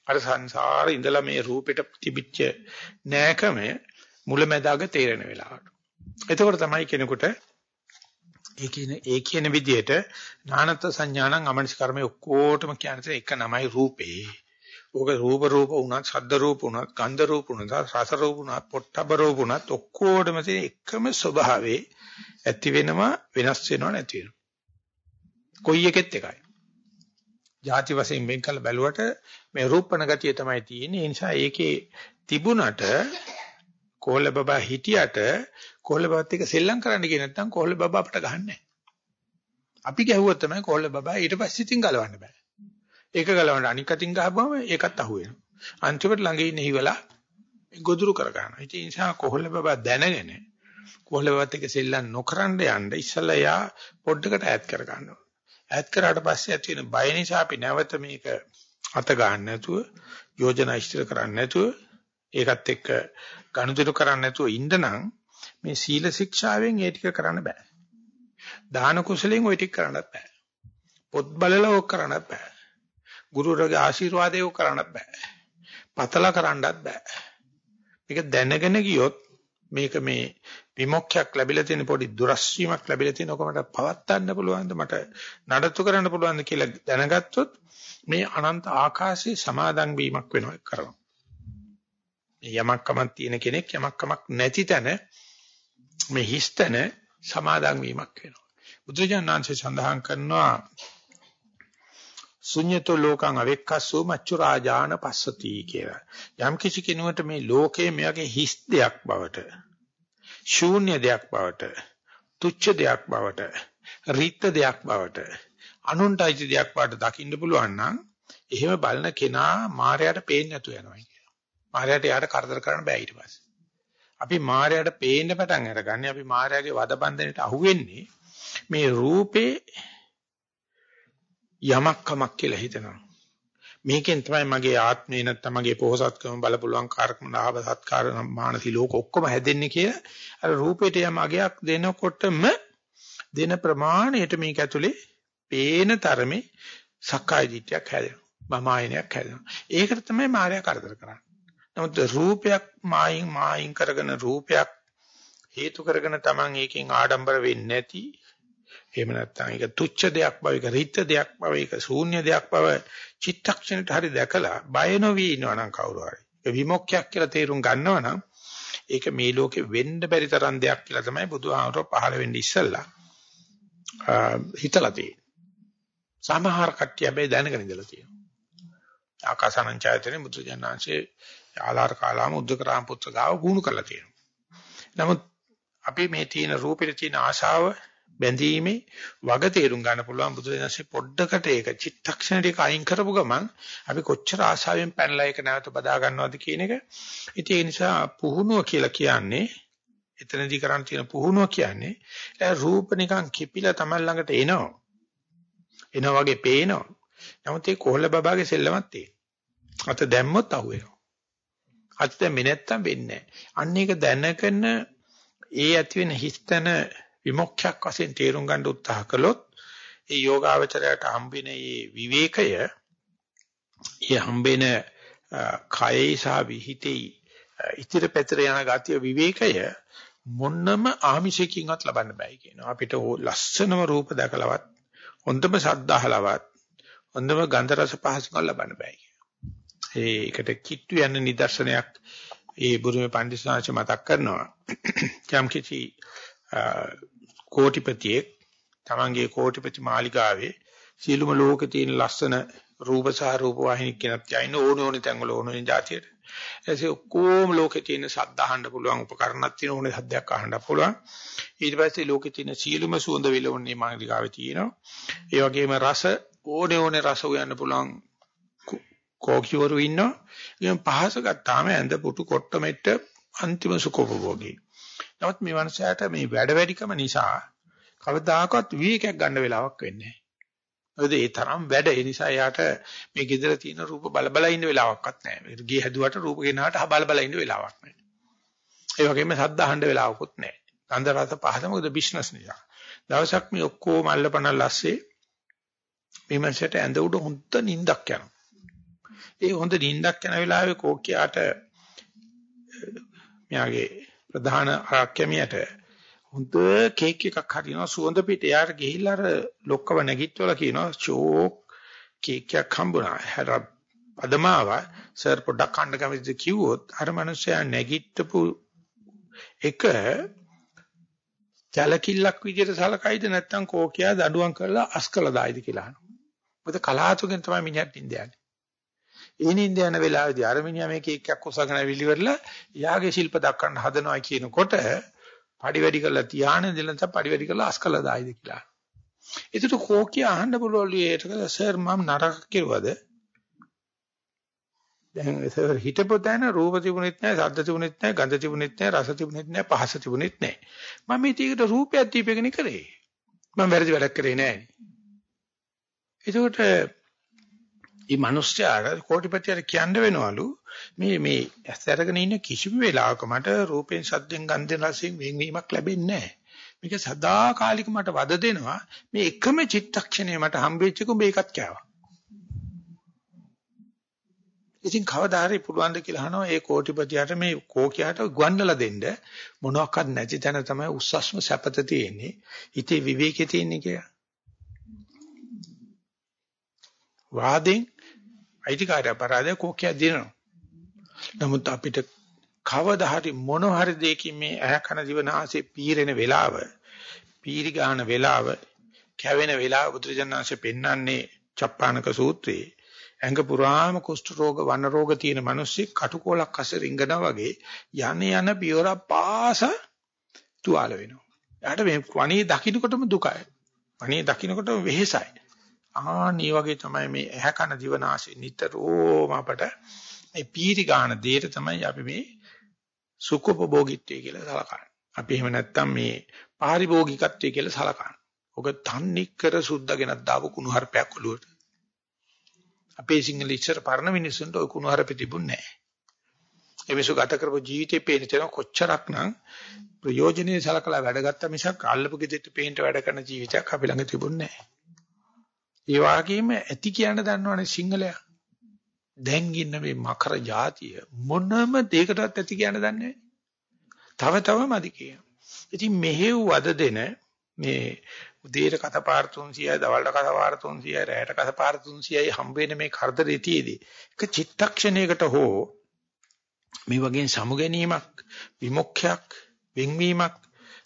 අර සංසාරේ ඉඳලා මේ රූපෙට තිබිච්ච නෑකම මුලැමැදාග තේරෙන වෙලාවට. එතකොට තමයි කෙනෙකුට ඒ කියන ඒ කියන විදිහට ඥානත් සංඥානං අමනස් කර්මයේ ඔක්කොටම කියන්නේ එක නමයි රූපේ. ඕක රූප රූප වුණත්, ශබ්ද රූප වුණත්, ගන්ධ රූප වුණත්, රස රූප වුණත්, පොට්ටබ රූප වුණත් ඔක්කොටම තියෙන එකම ස්වභාවයේ ඇති වෙනවා වෙනස් වෙනව නැති වෙනවා. කොයි එකෙත් එකයි. ಜಾති වශයෙන් වෙන් කළ බැලුවට මේ රූපණ ගතිය තමයි තියෙන්නේ. ඒ නිසා ඒකේ තිබුණට කොහොල බබා හිටියට කොහොල බබත් එක්ක සෙල්ලම් කරන්න ගියේ නැත්නම් කොහොල බබා අපට ගහන්නේ අපි ගැහුවොත් තමයි කොහොල බබා ඊට පස්සේ ඉතින් ගලවන්න බෑ. ඒක ගලවන්න අනික් අතින් ගහපුවම ඒකත් අහුවෙනවා. අන්තිමට ළඟ ඉන්න හිවලා ගොදුරු කර ගන්නවා. ඒ නිසා කොහොල බබා දැනගෙන කොහොල බබත් එක්ක සෙල්ලම් නොකරන්න යන්න ඉස්සලා යා පොඩ්ඩකට ඈත් කර ගන්නවා. ඈත් කරාට පස්සේ ඇති වෙන බය නිසා අපි නැවත මේක අත ගන්න නැතුව යෝජනා ඉදිරි කරන්නේ නැතුව ඒකත් එක්ක ගනුදෙනු කරන්නේ නැතුව ඉන්නනම් මේ සීල ශික්ෂාවෙන් ඒ ටික කරන්න බෑ. දාන කුසලයෙන් ওই ටික කරන්නත් බෑ. පොත් බලලා ඕක කරන්නත් බෑ. ගුරුවරගේ ආශිර්වාදය ඕක කරන්නත් බෑ. පතලා කරන්නත් බෑ. මේක දැනගෙන ගියොත් මේක මේ විමුක්තියක් ලැබිලා තියෙන පොඩි දුරස් වීමක් ලැබිලා තියෙන ඔකමට පවත්වන්න පුළුවන්ද මට නඩත්තු කරන්න පුළුවන්ද කියලා දැනගත්තොත් මේ අනන්ත ආකාශයේ සමාදන් වීමක් වෙනවා කරනවා. යමක් කමක් තියෙන කෙනෙක් යමක් කමක් නැති තැන මේ හිස්තන සමාදන් වීමක් වෙනවා. බුදුජානනාංශය සඳහන් කරනවා ශුඤ්‍යතෝ ලෝකං අවෙක්කස්සෝ මච්චු රාජාන පස්සති කියලා. යම් කිසි කෙනෙකුට මේ ලෝකයේ මෙයගේ හිස් දෙයක් බවට ශූන්‍ය දෙයක් බවට තුච්ඡ දෙයක් බවට රිත් දෙයක් බවට අනුන්ටයි දෙයක් වාට දකින්න පුළුවන් නම් එහෙම බලන කෙනා මායයට පේන්නේ නැතු වෙනවා කියනවා. මායයට යාට කරදර කරන්න බෑ ඊට පස්සේ. අපි මායයට පේන්න පටන් අරගන්නේ අපි මායගේ වදබන්ධනයට අහුවෙන්නේ මේ රූපේ යමක් කමක් කියලා හිතනවා. මේකෙන් තමයි මගේ ආත්මේ නැත්නම් මගේ පොහසත්කම බල පුළුවන් කාර්කම ලාභ සත්කාර මානසි ලෝක ඔක්කොම හැදෙන්නේ කියලා අර රූපේට යම් අගයක් දෙනකොටම දෙන ප්‍රමාණයට මේක ඇතුලේ පේන තරමේ සක්කාය දිට්ඨියක් හැදෙනවා. මමායනයක් හැදෙනවා. ඒකට තමයි මායя කරදර කරන්නේ. නමුත් රූපයක් මායින් මායින් කරගෙන රූපයක් හේතු කරගෙන Taman එකකින් ආඩම්බර වෙන්නේ නැති එහෙම නැත්නම් ඒක තුච්ච දෙයක් බව ඒක රිත් දෙයක් බව ඒක ශූන්‍ය දෙයක් බව චිත්තක්ෂණයට හරි දැකලා බය නොවී ඉන්නවා නම් කවුරු හරි ඒ විමුක්තියක් කියලා තේරුම් ගන්නවා නම් ඒක මේ ලෝකෙ වෙන්න බැරි තරම් දෙයක් කියලා තමයි බුදුහාමරෝ පහළ වෙන්නේ ඉස්සල්ලා හිතලා තියෙන්නේ සමහර කට්ටිය හැබැයි දැනගෙන ඉඳලා තියෙනවා. ආකාසානං ඡායතනේ බුදුජානනාංශයේ ආලාර කාලාම උද්දකරාම පුත්‍ර ගාව වුණු කරලා තියෙනවා. නමුත් අපි මේ තියෙන රූපෙට තියෙන ආශාව බැඳීමේ වග තේරුම් ගන්න පුළුවන් බුදුරජාණන්සේ පොඩ්ඩකට ඒක චිත්තක්ෂණයක අයින් කරපු ගමන් අපි කොච්චර ආශාවෙන් පැනලා ඒක නැවත බදා ගන්නවද කියන එක. ඉතින් ඒ නිසා පුහුණුව කියලා කියන්නේ එතනදී කරන්න තියෙන පුහුණුව කියන්නේ ඒ රූප නිකන් කිපිලා තමයි ළඟට එනවා. එනවා වගේ පේනවා. නමුත් ඒ කොහොල්ල බබාගේ සෙල්ලමක් තියෙනවා. අත දැම්මොත් අහුවෙනවා. අත දැම්මේ නැත්තම් වෙන්නේ නැහැ. අන්න ඒක දැනගෙන ඒ ඇති වෙන හිස්තන විමුක්තියක් වශයෙන් තේරුම් ගන්න උත්සාහ කළොත් ඒ යෝගාවචරයට හම්බෙන මේ විවේකය ඒ හම්බෙන කයයි සහ විහිතේ ඉතිර පැතර යන ගතිය විවේකය මොන්නම ආමිෂයකින්වත් ලබන්න බෑ කියනවා. අපිට ලස්සනම රූප දැකලවත් හොඳම ශබ්ද අහලවත් හොඳම ගන්ධ රස පහසුකම් ලබන්න බෑ කියනවා. ඒකට කිට්ටු යන නිදර්ශනයක් ඒ බුරුමේ පඬිස්සාංශ මතක් කරනවා. යම් කිසි කෝටිපතියෙක් තමන්ගේ කෝටිපති මාලිගාවේ සියලුම ලෝකේ තියෙන ලස්සන රූප සහ රූප වාහිනී කෙනත් යයින ඕන ඕන තැන්වල ඕන ඕන જાතියට. එසේ ඔක්කොම ලෝකේ තියෙන ශබ්ද අහන්න පුළුවන් උපකරණක් තියෙන ඕනේ ශබ්දයක් අහන්න පුළුවන්. ඊට පස්සේ ලෝකේ තියෙන සියලුම සුවඳ විලවුන්නේ මාලිගාවේ තියෙනවා. ඒ වගේම රස ඕනේ ඕනේ රස උයන්න පුළුවන් කෝකිවරු ඉන්නවා. ඊයෙන් පහස ගත්තාම ඇඳ පුටු කොට්ට මෙට්ට අන්තිම සුඛෝපභෝගී. නමුත් මේ මනුස්සයාට මේ වැඩ වැඩිකම නිසා කවදාකවත් විවේකයක් ගන්න වෙලාවක් වෙන්නේ නැහැ. මොකද ඒ තරම් වැඩ ඒ නිසා යාට මේ ගෙදර තියෙන රූප බල බල ඉන්න වෙලාවක්වත් නැහැ. ගේ හැදුවට රූප ගෙනාට බල බල ඉන්න වෙලාවක් නැහැ. ඒ වගේම සද්ද අහන්න වෙලාවකුත් නැහැ. ගන්ධ රස පහස මොකද බිස්නස් නිසා. දවසක් මේ ඔක්කොම අල්ලපන ලස්සේ මේ මනසට ඇඳ උඩ හොඳ නිින්දක් යනවා. ඒ හොඳ නිින්දක් යන වෙලාවේ කෝකියාට මෙයාගේ ප්‍රධාන ආරක්ෂමියට හොඳ කේක් එකක් හරිනවා සුවඳ පිට යාර ගිහිල්ලා අර ලොක්කව නැගිටවලා කියනවා චෝක් කේක් එකක් හම්බුණා. හැර අදමාව සර් පොඩක් කන්න කැමතිද කිව්වොත් අර මිනිස්සයා නැගිට්ටපු එක ජලකිල්ලක් විදියට සලකයිද නැත්නම් කෝකියා දඬුවම් කරලා අස්කල දායිද කියලා අහනවා. මොකද කලාතුරකින් තමයි මිනිහට නිින්ද යන්නේ. ඒ නිින්ද යන වෙලාවේදී අර මිනිහා මේ කේක් එකක් ඔසගෙන විලිවරලා යාගේ ශිල්ප දක්වන්න හදනවා කියනකොට පඩි වැඩි කරලා තියාන දෙලන්ත පඩි වැඩි කරලා අස්කලා දායිද කියලා. ඒකට කෝකිය අහන්න පුළුවන්ලු ඒකට සර් මම නරක කිව්වද? දැන් සර් හිතපො තැන රූප තිබුණෙත් නැහැ, ශබ්ද තිබුණෙත් නැහැ, ගන්ධ තිබුණෙත් නැහැ, රස තිබුණෙත් නැහැ, පහස තිබුණෙත් නැහැ. මම මේ ටිකට රූපයක් දීපෙකනේ කරේ. මම වැරදි වැඩක් කරේ නැහැ. ඒකට මේ මිනිස්යාට කෝටිපතියට කියන්න වෙනවලු මේ මේ ඇස් අරගෙන ඉන්න කිසිම වෙලාවක මට රූපෙන් සද්දෙන් ගන්ධෙන් රසෙන් වෙන්වීමක් ලැබෙන්නේ නැහැ. මේක සදාකාලික මට වද දෙනවා. මේ එකම චිත්තක්ෂණය මට හම්බෙච්ච එක මේකත් කෑවා. ඉතින් කවදා හරි පුළුවන් ද කියලා අහනවා ඒ කෝටිපතියට මේ කෝකියාට ගවන්නලා දෙන්න මොනවාක්වත් නැති තැන තමයි උස්සස්ම සැපත තියෙන්නේ. ඉතේ විවේකයේ තියෙන්නේ කියලා. වාදෙන් අයිතිකාරය අපරාධය කෝකිය දිනනවා. නමුත් අපිට කවදා හරි මොන හරි දෙයකින් මේ ඇහ කන දිවනාසය පීරෙන වෙලාව, පීරි ගන්න වෙලාව, කැවෙන වෙලාව බුදුරජාණන්සේ පෙන්වන්නේ චප්පානක සූත්‍රයේ. ඇඟ පුරාම කුෂ්ඨ රෝග, වන රෝග තියෙන මිනිස්සෙක් කටුකොලක් අස්සේ රිංගනා වගේ යන යන පියවර පාස තුවාල වෙනවා. එයාට මේ වණී දකින්නකොටම දුකයි. වණී දකින්නකොටම වෙහෙසයි. ආනී වගේ තමයි මේ ඇහැ කන දිවනාසය නිතරම අපට මේ පීරි ගන්න දෙයට තමයි අපි මේ සුඛෝපභෝගීත්වය කියලා සලකන්නේ. අපි එහෙම නැත්තම් මේ පාරිභෝගිකත්වය කියලා සලකන්නේ. ඔක තන්නේ කර සුද්ධගෙනක් දාපු කුණු හarpයක් ඔළුවට. අපේ සිංහල ඉස්සර පරණ මිනිස්සුන්ට ওই කුණු හarp තිබුණේ නැහැ. එමිසු ගත කරපු ජීවිතේ පේන තැන කොච්චරක්නම් ප්‍රයෝජනෙයි සලකලා වැඩගත්ත මිසක් අල්ලපු ගෙදෙට්ට පේන්ට වැඩ කරන ජීවිතයක් අපි ළඟ තිබුණේ නැහැ. ඒ වගේම ඇති කියන්න දන්නවනේ සිංහලයා. දැන් ඉන්න මේ මකර జాතිය මොනම දෙයකටවත් ඇති කියන්න දන්නේ තව තවම අධි කියන. ඉතින් මෙහෙව් වද දෙන මේ උදේට කතපාර 300යි දවල්ට කතපාර 300යි රැයට කතපාර 300යි හම්බ වෙන මේ කරදරේ තියේදී එක චිත්තක්ෂණයකට හෝ මේ වගේ සමු ගැනීමක් විමුක්ඛයක් වෙන්වීමක්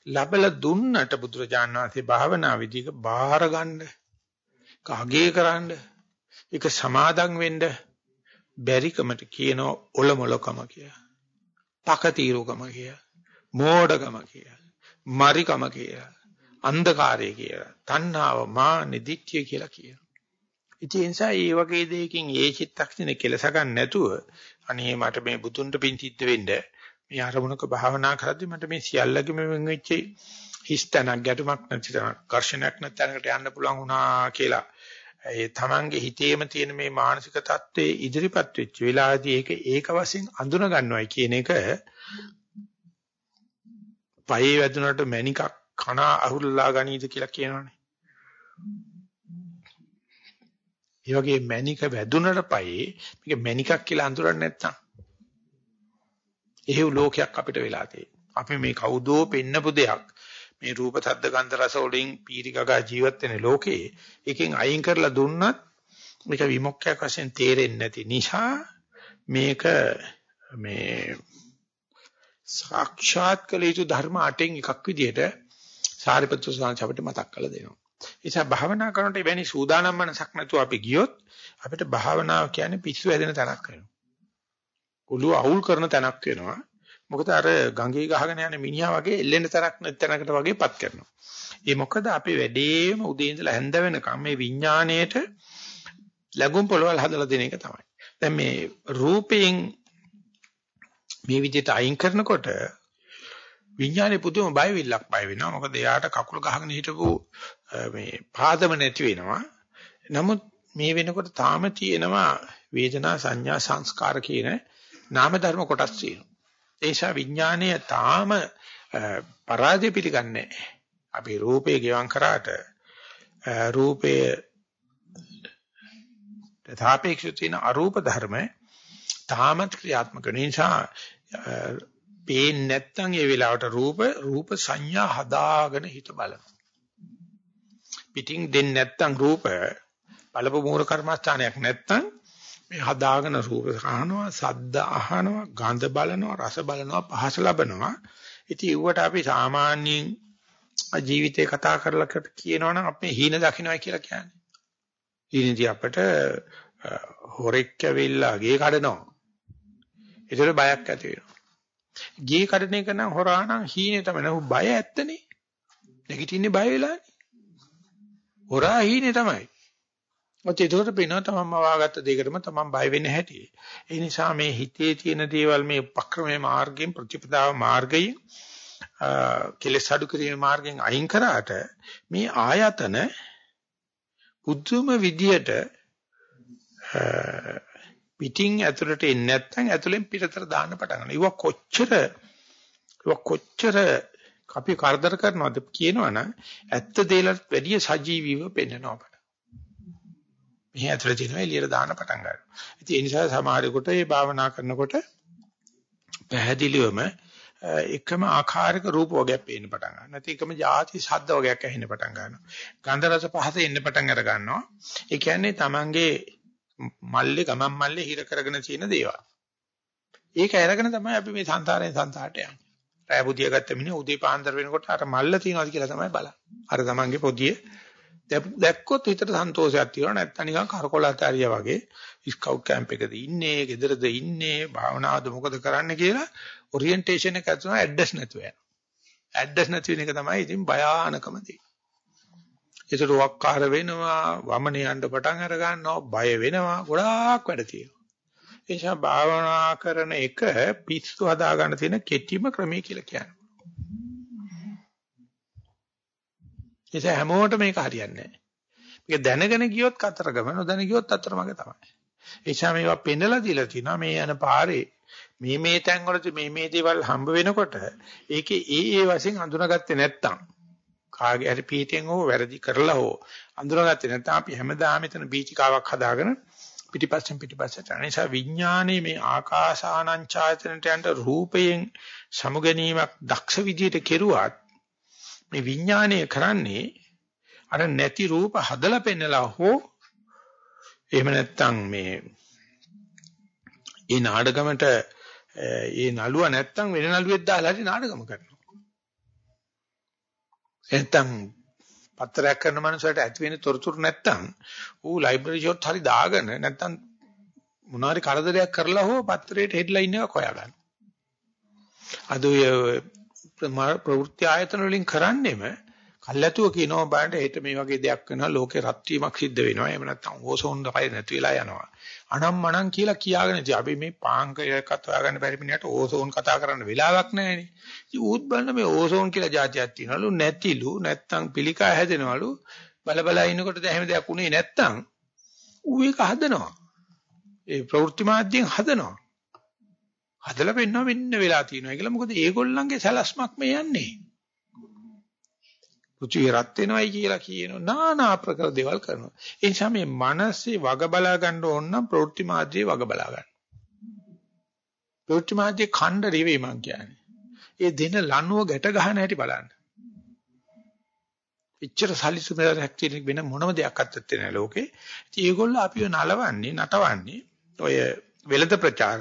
ලැබලා දුන්නට බුදුරජාණන් වහන්සේ භාවනා විදිහක බාහිර ගන්න කාගේ කරන්න ඒක සමාදම් වෙන්න බැරිකමට කියනවා ඔලොමලකම කියලා. පකතිරුකම කියලා. මෝඩකම කියලා. මරිකම කියලා. අන්ධකාරය කියලා. තණ්හාව මානෙ දිට්ඨිය කියලා කියනවා. ඉතින් ඒ නිසා මේ වගේ දෙයකින් ඒ චිත්තක්ෂණේ කෙලස ගන්න නැතුව අනේ මට මේ බුදුන්ට පිං සිද්ධ වෙන්න මේ අරමුණක භාවනා කරද්දි මට මේ සියල්ලගෙම වෙන් වෙච්ච හිස්තනක් ගැටුමක් නැති තැනක් කර්ෂණයක් නැති තැනකට යන්න පුළුවන් වුණා කියලා ඒ තමන්ගේ හිතේම තියෙන මේ මානසික தત્ත්වයේ ඉදිරිපත් වෙච්ච වෙලාවදී ඒක ඒක වශයෙන් අඳුන ගන්නවයි කියන එක පයේ වැදුනට මණිකක් කන අහුල්ලා ගනීද කියලා කියනවනේ. ඒ වගේ මණික වැදුනට පයේ මේක මණිකක් කියලා අඳුරන්නේ නැත්තම් එහෙව් ලෝකයක් අපිට වෙලා තියෙනවා. අපි මේ කවුදෝ පෙන්නපු දෙයක් මේ රූප ශබ්ද ගන්ධ රස වලින් පීරිකගා ජීවත් වෙන ලෝකේ එකෙන් අයින් කරලා දුන්නත් මේක විමුක්තියක් වශයෙන් තේරෙන්නේ නැති නිසා මේක මේ සාක්ෂාත් කළ යුතු ධර්ම අටෙන් එකක් විදිහට සාරිපුත්‍ර ස්වාමීන් අපිට මතක් කරලා දෙනවා. ඒ නිසා භාවනා කරනකොට එවැනි සූදානම් මනසක් නැතුව අපි ගියොත් අපිට භාවනාව කියන්නේ පිස්සු හැදෙන තැනක් වෙනවා. ඔළුව අවුල් කරන තැනක් වෙනවා. මොකද අර ගඟේ ගහගෙන යන මිනිහා වගේ එල්ලෙන තරක් නැතනකට වගේපත් කරනවා. ඒ මොකද අපි වැඩේම උදේ ඉඳලා හැන්ද වෙනකම් මේ විඥාණයට ලැබුම් පොළවල් හදලා දෙන එක තමයි. දැන් මේ රූපයෙන් මේ විදිහට අයින් කරනකොට විඥානේ පුදුම බය විල්ලක් බය වෙනවා. මොකද එයාට කකුල ගහගෙන හිටපු මේ පාදම නැති වෙනවා. නමුත් මේ වෙනකොට තාම තියෙනවා වේදනා සංඥා සංස්කාර කියන නාම ධර්ම කොටස් තියෙනවා. ඒ නිසා විඥානය තාම පරාජය පිළිගන්නේ අපි රූපේ ගෙවම් කරාට රූපයේ තථාපේක්ෂිත තියෙන අරූප ධර්ම තාමත් ක්‍රියාත්මක වෙන නිසා පේන්නේ නැත්නම් ඒ වෙලාවට රූප රූප සංඥා හදාගෙන හිත බලනවා පිටින් දෙන්නේ නැත්නම් රූප බලපු මූල කර්මස්ථානයක් නැත්නම් මේ හදාගෙන රූප අහනවා, සද්ද අහනවා, ගඳ බලනවා, රස බලනවා, පහස ලබනවා. ඉතින් ඒවට අපි සාමාන්‍යයෙන් ජීවිතේ කතා කරලා කියනවනම් අපි හීන දකින්නයි කියලා කියන්නේ. හීනදී අපිට හොරෙක් කැවිලා ගේ කඩනවා. ඒතර බයක් ඇති වෙනවා. ගේ කඩන එක නම් හොරා නම් හීනේ තමයි. නහු බය ඇත්තනේ. නැගිටින්නේ බය වෙලානේ. හොරා හීනේ තමයි. ඔත් ඒකට පේනවා තමන්ම වාගත්ත දෙයකටම තමන් බය වෙන්න හැටි. ඒ නිසා මේ හිතේ තියෙන දේවල් මේ උපක්‍රමයේ මාර්ගයෙන් ප්‍රතිපදාව මාර්ගයෙන් කෙලෙස් අඩු කිරීමේ මාර්ගයෙන් අයින් කරාට මේ ආයතන පුදුම විදියට පිටින් ඇතුළට එන්නේ නැත්නම් ඇතුළෙන් පිටතට දාන්න පටන් ගන්නවා. ඒවා කොච්චර ඒවා කොච්චර අපි කරදර කරනවද කියනවනම් ඇත්ත දේලට වැඩිය සජීවීව පෙන්වනවා. මෙහි ඇතුලේ තියෙනවා එළියට දාන්න පටන් ගන්නවා. ඉතින් ඒ නිසා සමහරෙකුට මේ භාවනා කරනකොට පැහැදිලිවම එකම ආකාරයක රූප වර්ගයක් පේන්න පටන් ගන්නවා. නැත්නම් එකම ಜಾති ශබ්ද වර්ගයක් ඇහෙන්න පටන් ගන්නවා. ගන්ධ රස පහස එන්න පටන් අර ගන්නවා. ඒ කියන්නේ Tamange මල්ලේ ගමන් මල්ලේ හිර කරගෙන තියෙන දේවල්. ඒක අරගෙන තමයි අපි මේ සංසාරයෙන් සංසාරට යන්නේ. රෑ බුදිය ගත්ත මිනිහ උදේ පාන්දර වෙනකොට අර මල්ල තියනවාද කියලා තමයි බලන්නේ. අර Tamange පොදියේ දැක්කොත් හිතට සන්තෝෂයක් තියෙනවා නැත්නම් නිකන් කරකොලතාරියා වගේ ස්කවුට් කැම්ප් එකද ඉන්නේ, ගෙදරද ඉන්නේ, භාවනාවද මොකද කරන්න කියලා ඔරියන්ටේෂන් එක ඇතුළත ඇඩ්‍රස් නැතුව යනවා. ඇඩ්‍රස් නැති වෙන එක තමයි ඉතින් භයානකම දේ. ඒතර වක්කාර වෙනවා, වමනේ යන්න පටන් අර ගන්නවා, බය වෙනවා, ගොඩාක් වැඩ තියෙනවා. ඒ නිසා භාවනා කරන එක පිස්සු හදා ගන්න තියෙන කෙටිම ක්‍රමය කියලා කියනවා. ඒක හැමෝටම මේක හරියන්නේ නැහැ. මේක දැනගෙන ගියොත් කතරගම නොදැන ගියොත් අතරමඟ තමයි. ඒ නිසා මේවා පෙන්නලා දීලා තිනවා මේ යන පාරේ මේ මේ තැන් වලදී මේ මේ දේවල් හම්බ වෙනකොට ඒකේ ඒ ඒ වශයෙන් අඳුනාගත්තේ නැත්තම් කාගේ හරි පීඨෙන් හෝ වැරදි කරලා හෝ අඳුනාගත්තේ නැත්නම් අපි හැමදාම එතන බීචිකාවක් හදාගෙන පිටිපස්සෙන් පිටිපස්සට අනිසා විඥානයේ මේ ආකාසානං ඡායතනට යන රූපයෙන් සමුගැනීමක් දක්ෂ විදියට කෙරුවත් මේ විඥානය කරන්නේ අර නැති රූප හදලා පෙන්නලා හෝ එහෙම නැත්නම් මේ ඒ නාඩගමට ඒ නළුව නැත්නම් වෙන නළුවෙක් දාලා හරි නාඩගම කරනවා. නැත්නම් පත්‍රයක් කරන මනුස්සයට ඇති වෙන තොරතුරු නැත්නම් ඌ ලයිබ්‍රරි ෂොට් හරි දාගෙන නැත්නම් මොනවාරි කරදරයක් කරලා හෝ පත්‍රයට හෙඩ්ලයින් එකක් හොයාගන්න. අද ඔය ප්‍රවෘත්ති ආයතන වලින් කරන්නේම කල්ැතුව කියනවා බලන්න හෙට මේ වගේ දෙයක් වෙනවා ලෝකේ රත් වීමක් සිද්ධ වෙනවා. එහෙම නැත්නම් ඕසෝන් රය නැති වෙලා යනවා. අනම්මනම් කියලා කියාගෙන ඉතින් අපි මේ පාංකයකත් හොයාගන්න බැරි මිනිහට ඕසෝන් කතා කරන්න වෙලාවක් නැහැනේ. ඉතින් ඌත් බලන්න මේ ඕසෝන් කියලා જાතියක් තියෙනවලු නැතිලු නැත්නම් පිළිකා හැදෙනවලු බල බල ඉනකොට දැන් එහෙම දෙයක් උනේ නැත්නම් ඌ ඒක හදනවා. ඒ ප්‍රවෘත්ති මාධ්‍යයෙන් හදනවා. හදලා පෙන්නව මෙන්න වෙලා තියෙනවා කියලා මොකද ඒගොල්ලන්ගේ සැලැස්මක් මේ යන්නේ පෘථිවිය රත් වෙනවයි කියලා කියනවා নানা ආකාර දේවල් කරනවා. ඒ නිසා මේ මනසේ වග බලා ගන්න ඕන නම් ප්‍රවෘත්ති මාධ්‍යයේ වග බලා ගන්න. ප්‍රවෘත්ති මාධ්‍යයේ ඛණ්ඩ රිවේ මං කියන්නේ. ඒ දෙන ලනුව ගැට ගන්න හැටි බලන්න. එච්චර සල්ලිසුමරක් තියෙන වෙන මොනම දෙයක් අත්තත් නැහැ ලෝකේ. ඉතින් ඒගොල්ලෝ අපිව නලවන්නේ නටවන්නේ ඔය වෙළඳ ප්‍රචාර.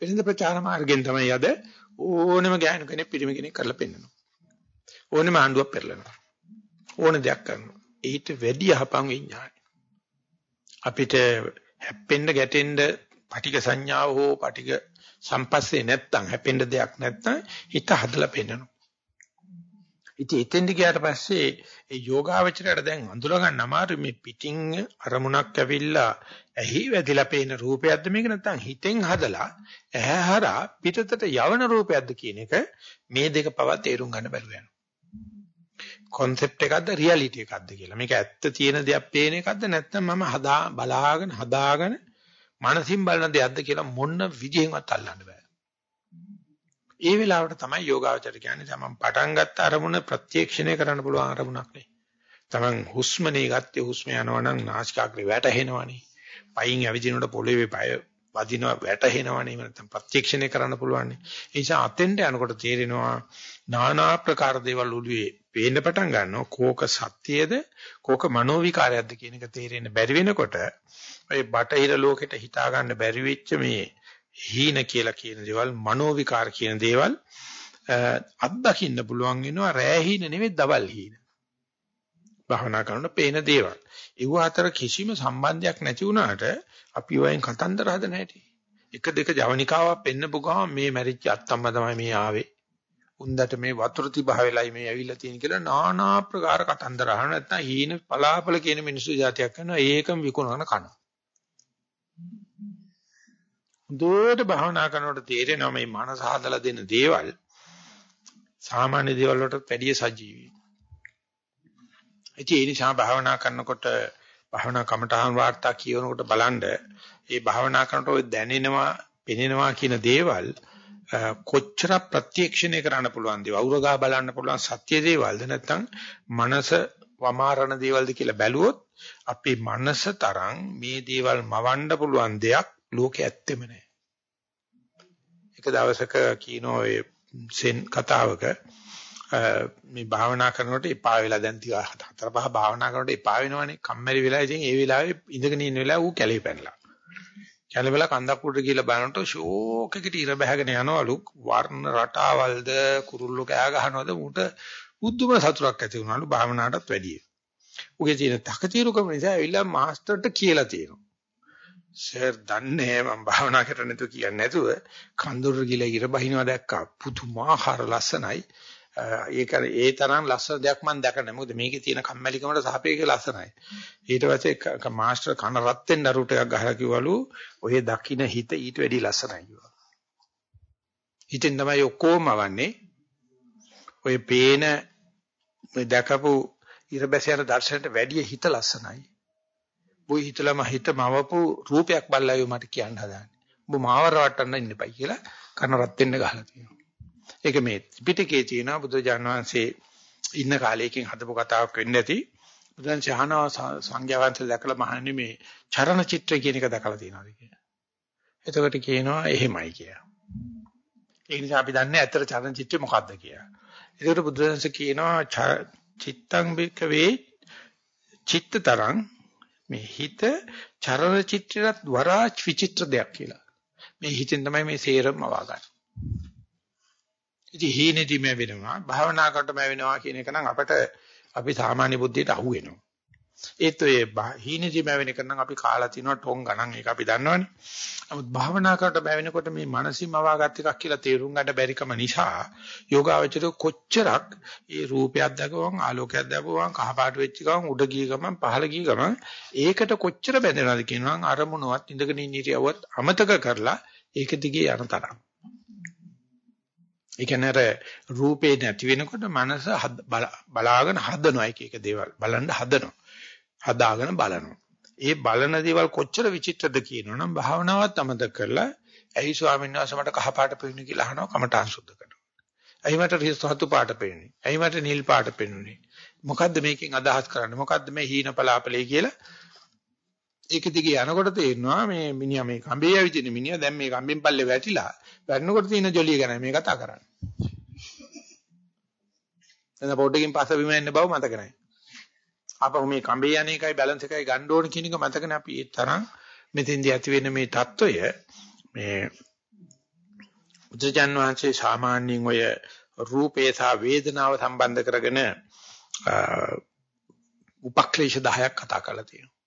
වෙළඳ ප්‍රචාර මාර්ගෙන් තමයි අද ඕනෙම ගෑනු කෙනෙක් පිරිමි කෙනෙක් කරලා පෙන්නනවා. ඕනෙම ආණ්ඩුවක් පෙරලනවා. ඕන දෙයක් කරනවා. ඊට වැඩි යහපන් විඥානයි. අපිට හැප්පෙන්න ගැටෙන්න පටික සංඥාව හෝ පටික සම්පස්සේ නැත්තම් හැපෙන්න දෙයක් නැත්තම් හිත හදලා පෙන්නනවා. ඉතින් එතෙන්ද ගියාට පස්සේ ඒ යෝගාවචරයට දැන් අඳුර ගන්න අමාරු මේ පිටින් අරමුණක් ඇවිල්ලා ඇහි වැදිලා පේන රූපයක්ද මේක නැත්නම් හිතෙන් හදලා ඇහැ හරහා පිටතට යවන රූපයක්ද කියන එක මේ දෙක පවා තේරුම් ගන්න බැරුව යනවා. concept එකක්ද reality එකක්ද කියලා. මේක ඇත්ත තියෙන දෙයක් පේන එකක්ද නැත්නම් මම හදා බලාගෙන හදාගෙන මනසින් බලන දෙයක්ද කියලා මොන විදිහෙන්වත් අල්ලන්න බෑ. ඒ වෙලාවට තමයි යෝගාවචර කියන්නේ තමන් පටන් ගත්ත අරමුණ ප්‍රත්‍යක්ෂණය කරන්න පුළුවන් අරමුණක් නේ. තමන් හුස්මනේ ගත්තේ හුස්ම යනවා නම් නාසිකාග්‍රේ වැටෙනවනේ. පයින් ඇවිදිනකොට පොළවේ පය වදිනවා වැටෙනවනේ. නැත්නම් ප්‍රත්‍යක්ෂණය කරන්න පුළුවන්. ඒ නිසා අතෙන්ට යනකොට තේරෙනවා নানা ප්‍රකාර දේවල් ඔළුවේ පේන්න පටන් ගන්නවා. කෝක සත්‍යයේද කෝක මනෝවිකාරයක්ද කියන එක තේරෙන්න බැරි වෙනකොට ඔය බටහිර ලෝකෙට හිතා ගන්න බැරි වෙච්ච මේ හීන කියලා කියන දේවල්, මනෝ විකාර කියන දේවල් අත්දකින්න පුළුවන් වෙනවා රෑ හීන නෙවෙයි දවල් හීන. භවනා කරන පේන දේවල්. ඒව අතර කිසිම සම්බන්ධයක් නැති වුණාට අපි වයින් කතන්දර හදන හැටි. එක දෙක ජවනිකාවක් පෙන්න පුගාම මේ මැරිච්ච අත්තම්ම තමයි මේ ආවේ. උන්දට මේ වතුර තිබහ වෙලයි මේ ඇවිල්ලා තියෙන කියලා নানা ආකාර කතන්දර අහන නැත්නම් හීන පලාපල කියන මිනිස්සු જાතියක් කරනවා ඒකම විකුණන කනවා. දුවට භාවනා කරනකොට තේරෙනවා මේ මනස හදලා දෙන දේවල් සාමාන්‍ය දේවල් වලට වැඩිය සජීවී. ඒ නිසා භාවනා කරනකොට භාවනා කමඨහන් වාර්තා කියනකොට බලන්න ඒ භාවනා කරනකොට ඔය දැනෙනවා, පෙනෙනවා කියන දේවල් කොච්චර ප්‍රත්‍යක්ෂණය කරන්න පුළුවන්ද? වවුරගා බලන්න පුළුවන් සත්‍ය දේවල්ද නැත්නම් මනස වමාරණ දේවල්ද කියලා බැලුවොත් අපේ මනස තරම් මේ දේවල් මවන්න පුළුවන් දෙයක් ලෝකේ ඇත්තෙම නැහැ. එක දවසක කියනෝ ඒ සෙන් කතාවක මේ භාවනා කරනකොට එපා වෙලා දැන් ටික හතර පහ භාවනා කරනකොට එපා වෙනවනේ කම්මැලි වෙලා ඉතින් ඒ වෙලාවේ ඉඳගෙන ඉන්න වෙලාව ඌ කැලේ පැනලා. කැලේවල කන්දක් උඩ ගිහලා බලනකොට ෂෝක් එකට ඉර බහගෙන යනවලු වර්ණ රටාවල්ද කුරුල්ලෝ කෑ ගහනවද ඌට බුද්ධම සතුටක් ඇති වුණාලු භාවනාවටත් වැඩිය. ඌගේ තියෙන තකතිරුකම නිසා ඇවිල්ලා මාස්ටර්ට කියලා තියෙනවා. සර් දන්නේ මම භාවනා කරන්න නැතුව කියන්නේ නැතුව කඳුර ගිල ඉර බහිනවා දැක්කා. පුදුමාකාර ලස්සනයි. ඒක ඒ තරම් ලස්සන දෙයක් මම දැක නැහැ. මොකද මේකේ තියෙන කම්මැලිකමට සාපේක්ෂව ලස්සනයි. ඊට පස්සේ මාස්ටර් කන රත් වෙන්න රුට එකක් ගහලා කිව්වලු ඔය දකින්න හිත ඊට වැඩි ලස්සනයි කිව්වා. හිතෙන් තමයි ඔක්කොම වන්නේ. ඔය පේන දැකපු ඉර බැසයන දර්ශනයට වැඩිය හිත ලස්සනයි. ඔය හිතලම හිත මවපු රූපයක් බල්ලායෝ මට කියන්න හදාන්නේ. ඔබ මාව රවට්ටන්න ඉන්න එපයි කියලා කන රත් වෙන්න ගහලා තියෙනවා. ඒක මේ පිටකේ තියෙනවා බුදුජාන විශ්වසේ ඉන්න කාලයකින් හදපු කතාවක් වෙන්න ඇති. බුදුන් ශාහනවා සංඝයා වහන්සේ දැකලා මහන්නේ මේ චරණ චිත්‍රය කියන එක දැකලා තියෙනවාද කියලා. එතකොට කියනවා එහෙමයි කියලා. ඒ නිසා අපි දන්නේ ඇත්තට චරණ චිත්‍රය මොකක්ද කියලා. ඒකට බුදුන්සේ කියනවා චිත්තං බිකවේ චිත්තතරං මේ හිත චරණ චිත්‍රයට වරා විචිත්‍ර දෙයක් කියලා. මේ හිතෙන් තමයි මේ සේරම වගන්නේ. ඉතින් හීනෙදි මේ වෙනවා භාවනා කරනකොට මේ වෙනවා කියන එක නම් අපිට අපි සාමාන්‍ය බුද්ධියට අහු වෙනවා. ඒත් ඔය හීනදී මැවෙන එක නම් අපි කාලා තිනවා ටොං ගණන් ඒක අපි දන්නවනේ. නමුත් භාවනා කරට බැවෙනකොට මේ මානසිකම අවාගත් එකක් කියලා තේරුම් ගන්න බැරිකම නිසා යෝගාවචර කොච්චරක් ඒ රූපයක් දැකවම ආලෝකයක් දැකවම කහපාට වෙච්ච ගමන් උඩ ගිය ගමන් පහළ ගිය ගමන් ඒකට කොච්චර බැඳෙනවද කියනවා අරමුණවත් ඉඳගෙන ඉන්න ඉරියව්වත් අමතක කරලා ඒක දිගේ යන තරම්. ඒ කියන්නේ අර රූපේ නැති වෙනකොට මනස බලාගෙන හදනවා එක එක දේවල් බලන්න හදනවා. හදාගෙන බලනවා. ඒ බලන දේවල් කොච්චර විචිත්‍රද කියනවනම් භාවනාවත් අමතක කරලා ඇයි ස්වාමීන් වහන්සේ මට කහ පාට පෙන්නේ කියලා අහනවා කමඨාන් සුද්ධ කරනවා. ඇයි මට සතු පාට පෙන්නේ? ඇයි මට නිල් පාට පෙන්නුනේ? මොකද්ද මේකෙන් අදහස් කරන්නේ? මොකද්ද මේ හීන පලාපලේ කියලා ඒක දිගේ යනකොට තේරෙනවා මේ මිනිහා මේ කඹේ ඇවිදින මිනිහා දැන් මේ කම්බෙන් පල්ලේ වැටිලා වැටෙනකොට තියෙන ජොලිය ගැන මේ කතා කරන්නේ. එතන පොඩ්ඩකින් පස්ස බිම එන්න බව මතක නැහැ. ආපහු මේ කඹේ යන එකයි බැලන්ස් එකයි ගන්න ඕන කියන එක මතකනේ අපි ඒ තරම් මෙතෙන්දී ඇති වෙන මේ தত্ত্বය මේ බුදුජන් වහන්සේ සාමාන්‍යයෙන් ඔය රූපේ සහ වේදනාව සම්බන්ධ කරගෙන උපක්ලේශ 10ක් කතා කරලා තියෙනවා.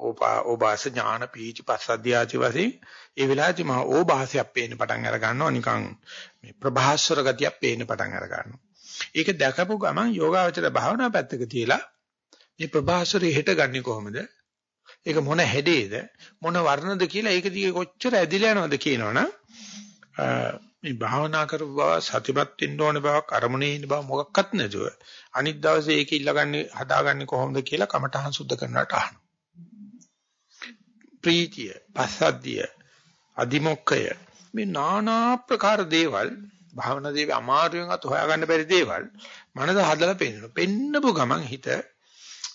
ඕපා ඕබාස ඥාන පීච පස්සද්ධිය ආදි වශයෙන් ඒ වෙලාවේදී මහා ඕබාසයක් පේන්න පටන් අර ගන්නවා නිකන් මේ ප්‍රභාස්වර ගතියක් පේන්න පටන් අර ගන්නවා. ඒක දැකපු ගමන් යෝගාවචර භාවනා පැත්තක තියලා මේ ප්‍රභාස්වරය හෙට ගන්නෙ කොහොමද? ඒක මොන හැඩේද? මොන වර්ණද කියලා ඒක දිගේ කොච්චර ඇදිලා යනවද කියනවනම් මේ භාවනා කරපු බව සතිපත් වෙන්න ඕන බවක් අරමුණේ ඉන්න බව මොකක්වත් නැතුව අනිත් දවසේ ඒක ඉල්ලගන්නේ හදාගන්නේ කොහොමද කියලා කමටහන් සුද්ධ කරනවට අහනවා. ප්‍රීතිය, පස්සද්ධිය, අදිමොක්කය මේ নানা ප්‍රකාර දේවල් භාවනා දේවි අමාරුවෙන් අත හොයාගන්න බැරි දේවල් මනස හදලා පෙන්නනවා. පෙන්නපු ගමන් හිත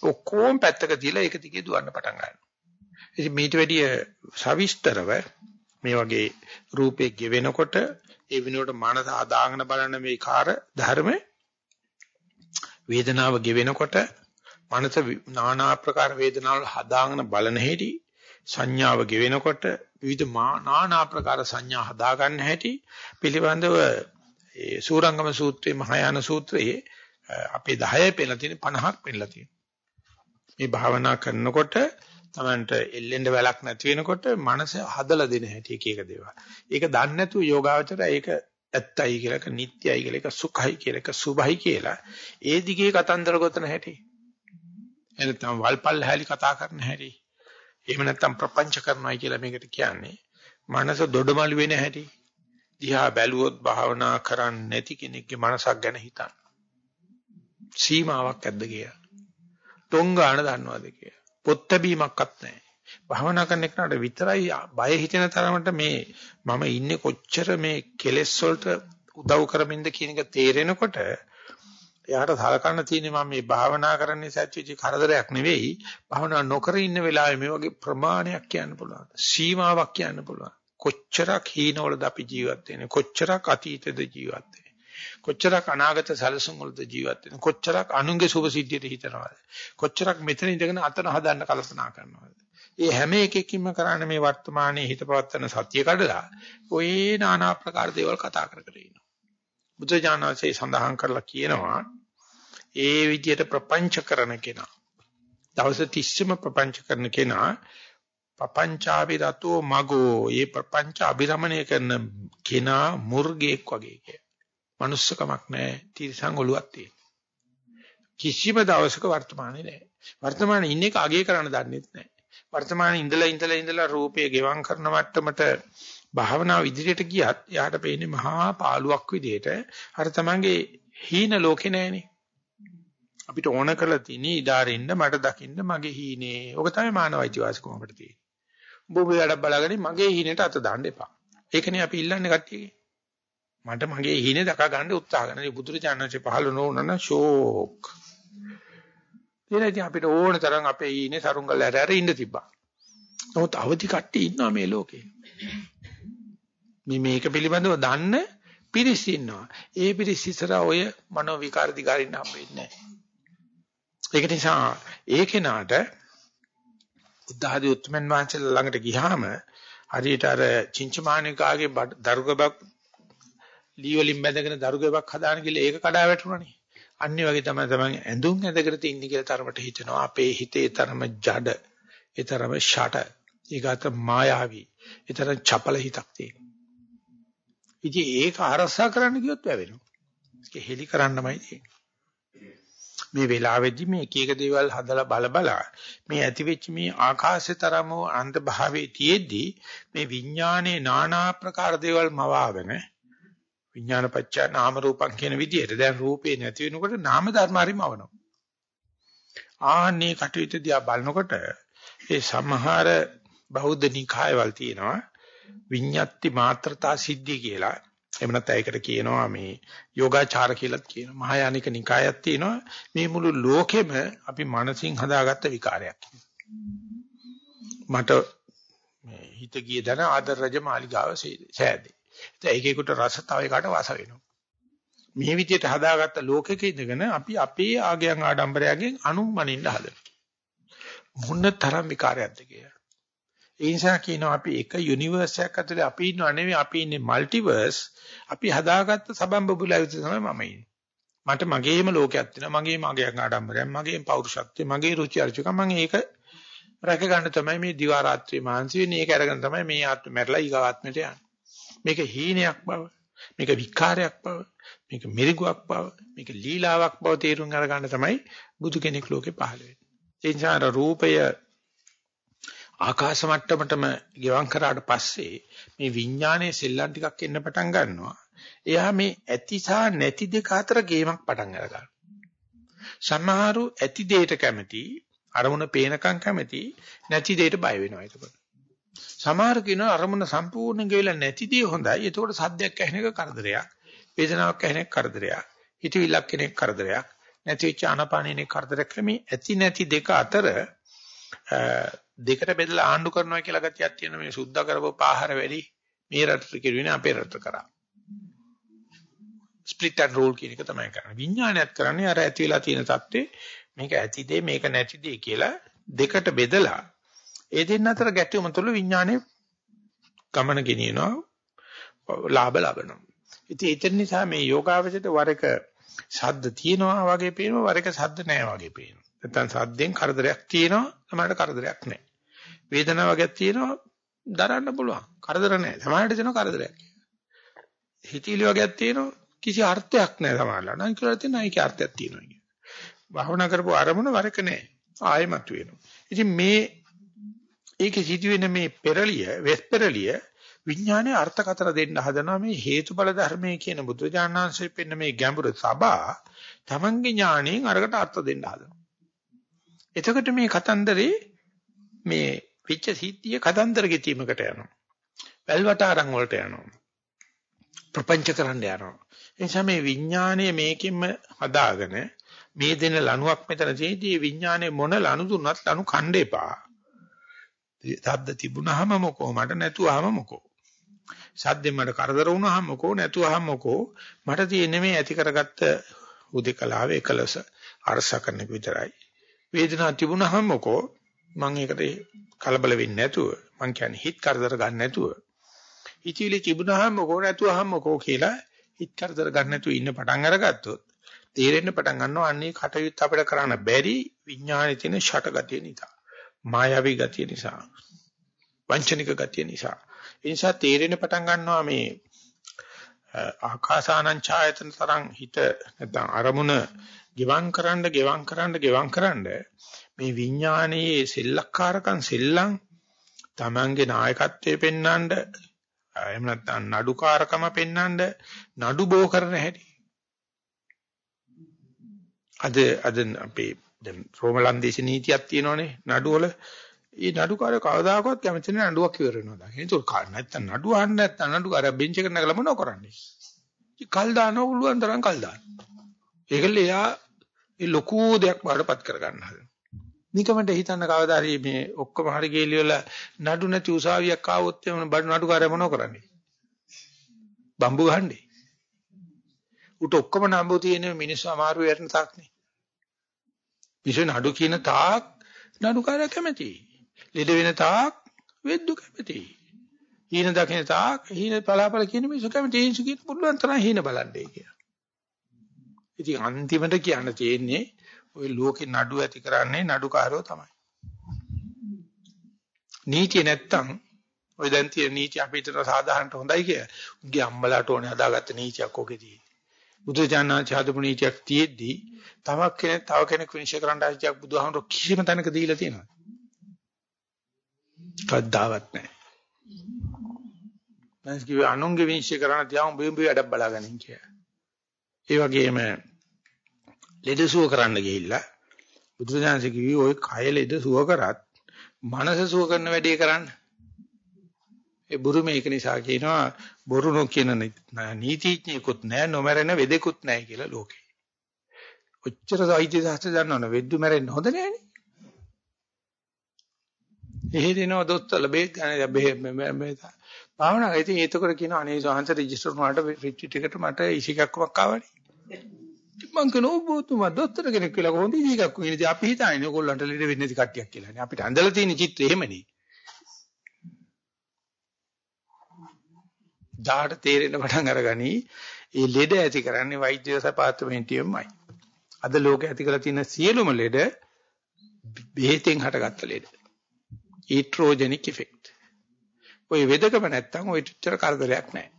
ඔක්කොම පැත්තක තියලා ඒක දිගේ දුවන්න පටන් ගන්නවා. ඉතින් මේට වැඩිය සවිස්තරව මේ වගේ රූපේ ගෙවෙනකොට ඒ වෙනුවට මනස අදාගෙන බලන මේ කාර ධර්ම වේදනාව ගෙවෙනකොට මනස নানা ආකාර වේදනාවල් හදාගෙන බලන හැටි සංඥාව ගෙවෙනකොට විවිධ নানা ආකාර සංඥා හදා ගන්න හැටි පිළිබඳව ඒ සූරංගම සූත්‍රයේ මහායාන සූත්‍රයේ අපේ 10 පෙළලා තියෙන 50ක් පෙළලා තියෙනවා. මේ භාවනා කරනකොට තමන්ට එල්ලෙන්න වැලක් නැති වෙනකොට මනස හදලා දෙන හැටි එක එක දේවල්. ඒක දන්නේ නැතුව යෝගාවචරය ඒක ඇත්තයි කියලා එක නිට්ටයයි කියලා එක සුඛයි කියලා එක සුභයි කියලා ඒ දිගේ කතන්දර ගොතන හැටි. එනතම් වල්පල් හැලි කතා කරන හැටි. එහෙම නැත්නම් ප්‍රපංච කරනවායි කියලා මේකට කියන්නේ. මනස දොඩමළු වෙන හැටි. දිහා බැලුවොත් භාවනා කරන්නේ නැති කෙනෙක්ගේ මනසක් ගැන හිතන්න. සීමාවක් ඇද්ද කියලා. ටොංගාන දන්නවද කියලා. පොත් බැීමක්වත් නැහැ. භාවනා කරන එකට විතරයි බය හිතෙන තරමට මේ මම ඉන්නේ කොච්චර මේ කෙලෙස් වලට උදව් කරමින්ද කියන එක තේරෙනකොට එයාට සලකන්න තියෙන්නේ මම මේ භාවනා කරන්නේ සත්‍යචි කරදරයක් නෙවෙයි. භාවනා නොකර ඉන්න වෙලාවේ මේ වගේ ප්‍රමාණයක් කියන්න පුළුවන්. සීමාවක් කියන්න පුළුවන්. කොච්චරක් හීනවලද අපි ජීවත් වෙන්නේ? කොච්චරක් අතීතද ජීවත් වෙන්නේ? කොච්චරක් අනාගත සැලසුම් වලද ජීවත් වෙන්නේ? කොච්චරක් අනුන්ගේ සුභ සිද්ධියට හිතනවද? කොච්චරක් මෙතන ඉඳගෙන අතන හදන්න කල්පනා කරනවද? ඒ හැම එකකින්ම කරන්නේ මේ වර්තමානයේ හිත පවත්තන සත්‍ය කඩලා ඔය নানা ආකාර දේවල් කතා කර කර ඉන්නවා. බුදුජානකසේ සඳහන් කරලා කියනවා ඒ විදිහට ප්‍රපංච කරන කෙනා දවස් 30ම ප්‍රපංච කරන කෙනා පපංචාබිරතෝ මගෝ ඒ ප්‍රපංච අබිරමණය කරන කෙනා මුර්ගෙක් වගේ කිය. මනුස්සකමක් නැහැ තිරසං ඔලුවක් තියෙන. කිසිම දවසක වර්තමානයේ නැහැ. වර්තමානයේ ඉන්න එක අගේ කරන්න දන්නෙත් නැහැ. වර්තමානයේ ඉඳලා ඉඳලා ඉඳලා රූපය ගෙවම් කරන මට්ටමට භාවනාව ඉදිරියට ගියත් යාට පේන්නේ මහා පාළුවක් විදිහට අර තමන්ගේ හීන ලෝකේ නෑනේ. අපිට ඕන කරලා තියෙන්නේ ඉදාරින්න මට දකින්න මගේ හීනේ. ඔක තමයි මානවයිති වාසිකම අපිට තියෙන්නේ. ඔබ ඔබ බලගෙන මගේ හීනෙට අත දාන්න එපා. ඒකනේ අපි ඉල්ලන්නේ කට්ටියගේ. මට මගේ හීනේ දක ගන්න උත්සාහ කරන. මේ බුදුරජාණන්සේ පහළ නොවුනන ෂෝක්. ඊළඟට අපිට ඕන තරම් අපේ හීනේ සරුංගල් ඇර ඇර ඉන්න තිබ්බා. නමුත් අවදි කට්ටිය ඉන්නවා මේ ලෝකේ. මේ මේක පිළිබඳව දන්න පිරිස් ඉන්නවා. ඒ පිරිස් ඉස්සර ඔය මනෝ විකාර දිගාරින්න හම්බෙන්නේ නැහැ. ඒක නිසා ඒ කෙනාට උද්ධහදී උත්මන් වහන්සේලා ළඟට ගියාම හරියට අර චින්චමානිකාගේ දරුගබක් ලී වලින් බැඳගෙන දරුගබක් හදාන ගිහලා ඒක කඩා වැටුණානේ. අනිත් වගේ තමයි තමයි ඇඳුම් ඇඳගෙන ඉන්නේ කියලා තරමට හිතනවා. අපේ හිතේ තරම ජඩ, ඒ තරම ෂට, ඊගත මායාවී, ඒ තරම් චපල හිතක් තියෙනවා. ඉතින් ඒක අරසා කරන්න ගියොත් වැවෙනවා. ඒක හෙලි කරන්නමයි තියෙන්නේ. මේ වෙලාවේදී මේ එක එක දේවල් හදලා බල බල මේ ඇතිවෙච්ච මේ ආකාශතරම අන්ත භාවයේ තියේදී මේ විඥානයේ নানা ආකාර දේවල් මවාගෙන විඥානපච්චා නාම රූපං කියන විදිහට දැන් රූපේ නැති වෙනකොට නාම ධර්ම හරිමවනවා. ආන්නේ කටයුතු දිහා බලනකොට ඒ සමහර බෞද්ධ නිකායවල තියෙනවා විඤ්ඤාති මාත්‍රතා සිද්ධි කියලා. එහෙම නැත්නම් ඒකට කියනවා මේ යෝගාචාර කියලාත් කියනවා. මහායානික නිකායක් තියෙනවා. මේ මුළු ලෝකෙම අපි මනසින් හදාගත්ත විකාරයක්. මට හිත ගිය දන ආදර රජ මාලිගාව සෑදේ. ඒකේකට රස තව එකට වාස වෙනවා. මේ විදිහට හදාගත්ත ලෝකෙක ඉඳගෙන අපි අපේ ආගයන් ආඩම්බරයෙන් අනුම්මනින්න හදනවා. මොන තරම් විකාරයක්ද කියලා. ඒ නිසා කියනවා අපි එක යුනිවර්ස් එකක් ඇතුලේ අපි ඉන්නව නෙවෙයි අපි ඉන්නේ মালටිවර්ස්. අපි හදාගත්ත සබම්බබුලා විතර තමයි මම ඉන්නේ. මට මගේම ලෝකයක් තියෙනවා. මගේම ආගයන් ආඩම්බරයෙන්, මගේම පෞරුෂත්වය, මගේ රුචි අරුචිකම් මම ඒක රැක ගන්න තමයි මේ දිවා රාත්‍රී මාංශ වෙන්නේ. ඒක අරගෙන තමයි මේ ආත්ම මැරලා ඊගාත්මයට යන්නේ. මේක හීනයක් බව, මේක විකාරයක් බව, මේක මිරිගුවක් බව, මේක ලීලාවක් බව තේරුම් අරගන්න තමයි බුදු කෙනෙක් ලෝකේ පහළ වෙන්නේ. ඒ නිසා රූපය ආකාශ මට්ටමටම ගෙවම් කරාට පස්සේ මේ විඥානයේ සෙල්ලම් ටිකක් එන්න පටන් ගන්නවා. එයා මේ ඇති සහ නැති දෙක අතර ගේමක් පටන් අරගන්නවා. සමහරු ඇති දෙයට කැමති, අරමුණ පේනකම් කැමති, නැති දෙයට බය වෙනවා ඒකපොත. සමහර කෙනා අරමුණ සම්පූර්ණ ගෙවිලා නැති දේ හොඳයි. ඒතකොට සද්දයක් ඇහෙන එක කරදරයක්. වේදනාවක් ඇහෙන එක කරදරයක්. හිතවිල්ලක් කෙන එක කරදරයක්. නැති වෙච්ච ආනපානිනේ කරදරයක් මේ ඇති නැති දෙක අතර දෙකට බෙදලා ආණ්ඩු කරනවා කියලා ගතියක් තියෙන මේ සුද්ධ කරපු පාහර වැඩි මේ රටට කිරුවේ අපේ රට කරා. ස්ප්ලිට් ඇන්ඩ් රූල් කියන එක තමයි කරන්නේ. විඥානයත් කරන්නේ අර ඇති වෙලා තියෙන தත්ත්වේ මේක ඇති දෙය මේක නැති දෙය කියලා දෙකට බෙදලා ඒ දෙන්න අතර ගැටුම තුළ විඥානයේ ගමන ගෙනියනවා ලාභ ලබනවා. ඉතින් ඒතර නිසා මේ යෝගාවචරයට වර එක ශබ්ද තියෙනවා වගේ පේනවා වර එක ශබ්ද නැහැ වගේ පේනවා. නැත්නම් ශබ්දෙන් කරදරයක් තියෙනවා සමහරට කරදරයක් නැහැ. වේදනාවක් වගේක් තියෙනවා දරන්න පුළුවන්. කරදර නැහැ. සමහරට දෙනවා කරදරයක්. හිතීලි වගේක් තියෙනවා කිසි අර්ථයක් නැහැ සමහරලා. නම් කියලා තියෙනවා ඒකේ අර්ථයක් තියෙනවා කියන්නේ. භාවනා කරපුව අරමුණ වරක නැහැ. ආයෙමත් වෙනවා. ඉතින් මේ ඒකේ සිදුවෙන මේ පෙරලිය, වෙස් පෙරලිය විඥානයේ අර්ථකතර දෙන්න හදනවා මේ හේතුඵල ධර්මයේ කියන බුදුජානනාංශයේ පෙන්න මේ ගැඹුරු සබා තමන්ගේ ඥාණයෙන් අරකට අර්ථ දෙන්න හදනවා. එතකොට මේ කතන්දරේ මේ පිච්ච සිද්ධිය කතන්දර ගෙතීමකට යනවා. වැල්වට අරන් වලට යනවා. ප්‍රපංච කරන්න යනවා. එනිසා මේ විඥානයේ මේකෙන්ම හදාගෙන මේ දෙන ලණුවක් මෙතන තියෙදී විඥානයේ මොන ලණු දුන්නත් ලණු කණ්ඩ එපා. සද්ද තිබුණාම මොකෝ මට නැතුවම මොකෝ. සද්දෙන් මට කරදර වුණාම මොකෝ නැතුවම මොකෝ මට තියෙන්නේ මේ ඇති කරගත්ත උදේකලාවේ එකලස අරස කරන විතරයි. වේදනාවක් තිබුණාම මොකෝ මම ඒකට කලබල වෙන්නේ නැතුව මං කියන්නේ හිත කරදර ගන්න නැතුව හිතවිලි තිබුණාම මොකෝ නැතුවම මොකෝ කියලා හිත කරදර ගන්න නැතුව ඉන්න පටන් අරගත්තොත් තේරෙන්න පටන් ගන්නවා අන්නේ කටයුත්ත අපිට කරන්න බැරි විඥානයේ තියෙන ෂටගතිය නිසා. මායාවී ගතිය නිසා වංචනික ගතිය නිසා ඒ නිසා තේරෙන පටන් ගන්නවා මේ ආකාසානං ඡායතන තරං හිත නැත්නම් අරමුණ ගෙවම් කරන්න ගෙවම් කරන්න ගෙවම් කරන්න මේ විඥානයේ සෙල්ලක්කාරකම් සෙල්ලම් Tamange නායකත්වයේ පෙන්වන්න එහෙම නැත්නම් නඩුකාරකම පෙන්වන්න නඩු බෝ කරන හැටි අද අද අපේ දැන් රෝමලන්දේශ නීතියක් තියෙනවනේ නඩුවල. ඒ නඩුකාරය කවදාකවත් කැමති නැහැ නඩුවක් ඉවර වෙනවා. ඒක නැත්තම් නඩුව අහන්න නැත්තම් නඩුකාරය බෙන්ච් එකට නගලා මොනව කරන්නේ? කල් දාන්න පුළුවන් තරම් කල් දාන්න. ඒකල එයා ඒ ලොකු දෙයක් බාරපත් කරගන්න හදනවා. නිකමට හිතන්න කවදා හරි මේ ඔක්කොම හරි ගේලි වල නඩු නැති උසාවියක් ආවොත් එම බඩ නඩුකාරය මොනව කරන්නේ? බම්බු ගහන්නේ. උට ඔක්කොම නම්බු තියෙන මිනිස්සු අමාරු වෙරන තාක්නේ. මිනිස්සු නඩු කියන තාක් නඩුකාරය කැමතියි. ලෙඩ වෙන තාක් වෙද්දු කැමතියි. හීන දකින තාක් හීන පලාපල කියන මිනිස්සු කැමති හීන්සු කියන පුළුවන් තරම් හීන බලන්නේ කියලා. ඉතින් අන්තිමට කියන්න තියෙන්නේ ওই ලෝකේ නඩු ඇති කරන්නේ නඩුකාරයෝ තමයි. නීතිය නැත්තම් ඔය දැන් තියෙන නීති අපිට සාධාරණට හොඳයි කිය. උගේ අම්මලාට ඕනේ හදාගත්ත නීතියක් ඔකේදී. බුදුජානනාච හදපු නීතියක් තියෙද්දි තවක් කෙනෙක් තව කෙනෙක් විනිශ්චය කරන්න ආදියක් බුදුහාමුදුරු කිසිම තැනක දීලා තියෙනවද? කද්දාවත් නැහැ. මම කිව්වේ අනුන්ගේ විනිශ්චය කරන්න තියා උඹ උඹ වැඩක් බලාගනින් කියලා. ඒ වගේම ලෙඩසුව කරන්න ගිහිල්ලා බුදුසසුන කිව්වේ ওই කය ලෙඩ සුව කරත් මනස සුව කරන වැඩේ කරන්න. ඒ බුරු මේක නිසා කියනවා බොරු නොකියන නීතිඥයෙකුත් නැහැ නොමරන වෙදෙකුත් නැහැ කියලා ලෝකේ. ඔච්චර සාහිත්‍ය ශාස්ත්‍ර දන්නවනේ වෙද්දු මැරෙන්න හොඳ නෑනේ. එහෙ දෙනවා දොස්තරල බේත් ගන්න මේ භාවනාව. ඉතින් ඒතකොට කියන අනේ සහන්ස රෙජිස්ටර් වුණාට රිට්‍රීට් එකට මට ඉසිකක්කමක් ආවනේ. මං කන ඔබතුමා දොස්තර කෙනෙක් කියලා කොහොමද ඉසිකක්ක කියන්නේ අපි හිතන්නේ ඔයගොල්ලන්ට ලෙඩ වෙන්නේ නැති කට්ටියක් කියලානේ. අපිට ඇඳලා තියෙන චිත්‍රය එහෙමනේ. ඩාට තේරෙන පටන් අරගනි. ඒ ලෙඩ ඇති කරන්නේ වෛද්‍ය සපාර්තමේන්තුවේමයි. අද ලෝකේ ඇති කරලා තියෙන සියලුම ලෙඩ බෙහෙතෙන් හටගත්ත ලෙඩ. Iatrogenic effect. ඔය වෙදකම නැත්තම් ඔය ටිච්චර කරදරයක් නැහැ.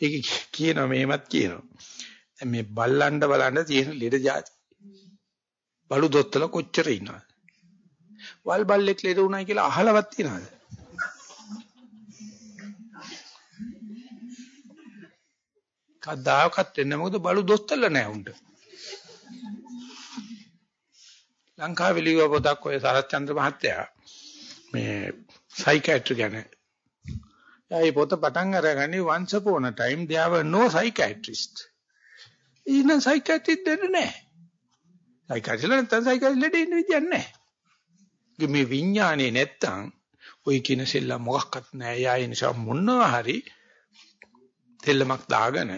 ඒක කියනවා මේවත් කියනවා. දැන් මේ බල්ලන්ඩ බලන්න තියෙන ලෙඩ જાති. බලු දොත්තල කොච්චර ඉන්නවද? වල් බල්ලෙක් ලෙඩ වුණා කියලා අහලවත් තියනවද? කද්දාකත් වෙන්නේ මොකද බලු දොස්තරල නැහැ උන්ට. ලංකාවේ ලියුව පොතක් ඔය සරච්චන්ද්‍ර මහත්තයා මේ සයිකියාට්‍රි ගැන. ඒ පොත පටන් අරගන්නේ once upon a time there were no psychiatrists. ඉන්න සයිකියාට්‍රිස්ට් දෙන්න නැහැ. සයිකියාට්‍රිස්ට් නැත්නම් සයිකියාට්‍රිස්ට් ලෙඩ ඉන්න විදියක් නැහැ. මේ විඥානේ නැත්තම් ඔය කියන සෙල්ල මොකක්වත් නැහැ. යා ඒ නිසා මොනවා හරි තෙල්ලමක් දාගෙන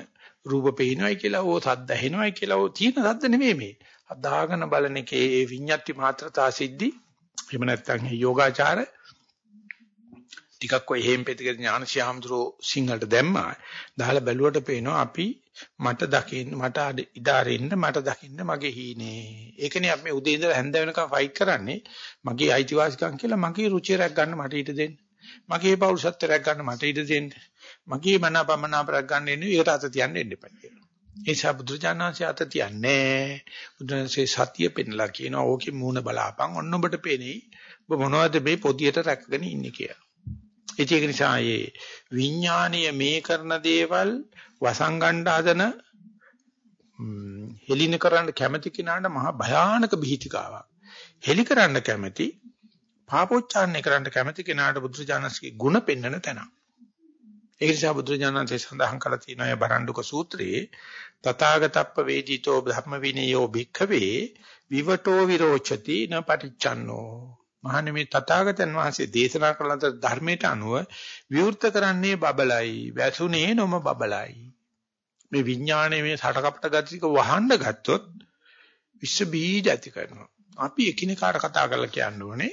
රූප පේනවයි කියලා ඕ සද්ද ඇහෙනවයි කියලා ඕ තියෙන සද්ද නෙමෙයි මේ. අදාගෙන බලන එකේ ඒ විඤ්ඤාති මාත්‍රතා සිද්ධි එහෙම නැත්නම් යෝගාචාර ටිකක් ඔය හේම් පෙතික ඥානශාම්ද්‍රෝ සිංහලට දැම්මා. දාලා බැලුවට පේනවා අපි මට දකින්න මට ඉදාරින්න මට දකින්න මගේ හීනේ. ඒකනේ අපි උදේ ඉඳලා හැන්ද වෙනකම් ෆයිට් කරන්නේ. මගේ අයිතිවාසිකම් කියලා මගේ රුචිය රැක් ගන්න මට ඊට දෙන්න. මගේ පෞරුෂත්වය රැක් ගන්න මට ඊට දෙන්න. මගේ මනාපමනාප රැක් ගන්න එන්නේ ඒකට අත තියන්න එන්න එපා කියලා. ඒ නිසා බුදුරජාණන්සේ අත තියන්නේ බුදුරජාණන්සේ සතිය පෙන්ලා කියනවා ඕකේ මූණ බලාපන් ඔන්න ඔබට පෙනෙයි ඔබ මොනවද මේ පොදියට රැකගෙන ඉන්නේ කියලා. ඒක නිසා මේ විඥානීය මේ කරන දේවල් වසංගණ්ඩ හදන හෙලින කරන්න කැමැති කෙනාට මහා භයානක බීතිකාවක්. හෙලි කරන්න කැමැති පාපෝච්චාරණය කරන්න කැමැති කෙනාට බුදුරජාණන්සේගේ ගුණ පෙන්වන තැන. ඒ නිසා බුදුරජාණන්සේ සඳහන් කරලා තියෙනවා බරණ්ඩුක සූත්‍රයේ තථාගතප්ප වේදිතෝ ධම්ම විනයෝ භික්ඛවේ විවටෝ විරෝචති න පටිච්චන්නෝ මහන්නේ මේ තථාගතයන් වහන්සේ දේශනා කළ ධර්මයට අනුව විවෘත කරන්නේ බබලයි වැසුනේ නොම බබලයි. මේ විඥානයේ මේ සටකප්ට ගතික වහන්න ගත්තොත් විශ්ව බීජ ඇති කරනවා. අපි එකිනෙකාට කතා කරලා කියන්න ඕනේ.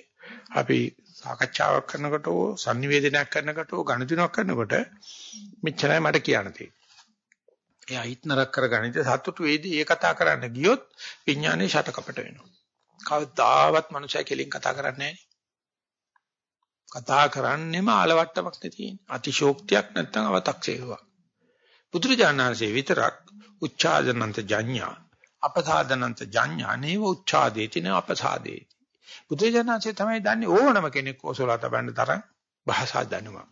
අපි සාකච්ඡාවක් කරනකොට ඕ sannivedanayak කරනකොට ඕ ගණිතනක් කරනකොට මෙච්චරයි මට කියන්න තියෙන්නේ. එයා හිත නරක කරගනිත සතුටු වේදී ඒ කතා කරන්න ගියොත් විඥානේ ෂටකපට වෙනවා. කවදාවත් මනුෂයා කෙලින් කතා කරන්නේ කතා කරන්නෙම ආලවට්ටමක් තියෙන්නේ. අතිශෝක්තියක් නැත්නම් අවතක්සේරුවක්. බුදුරජාණන්සේ විතරක් උච්චාදනන්ත ජඤ්ඤා අපසාදනන්ත ජඤ්ඤා නේව උච්චාදේති න අපසාදේති. බුදුරජාණන්සේ තමයි දන්නේ ඕනම කෙනෙක් ඔසවලා තබන්න තරම් භාෂා දැනුමක්.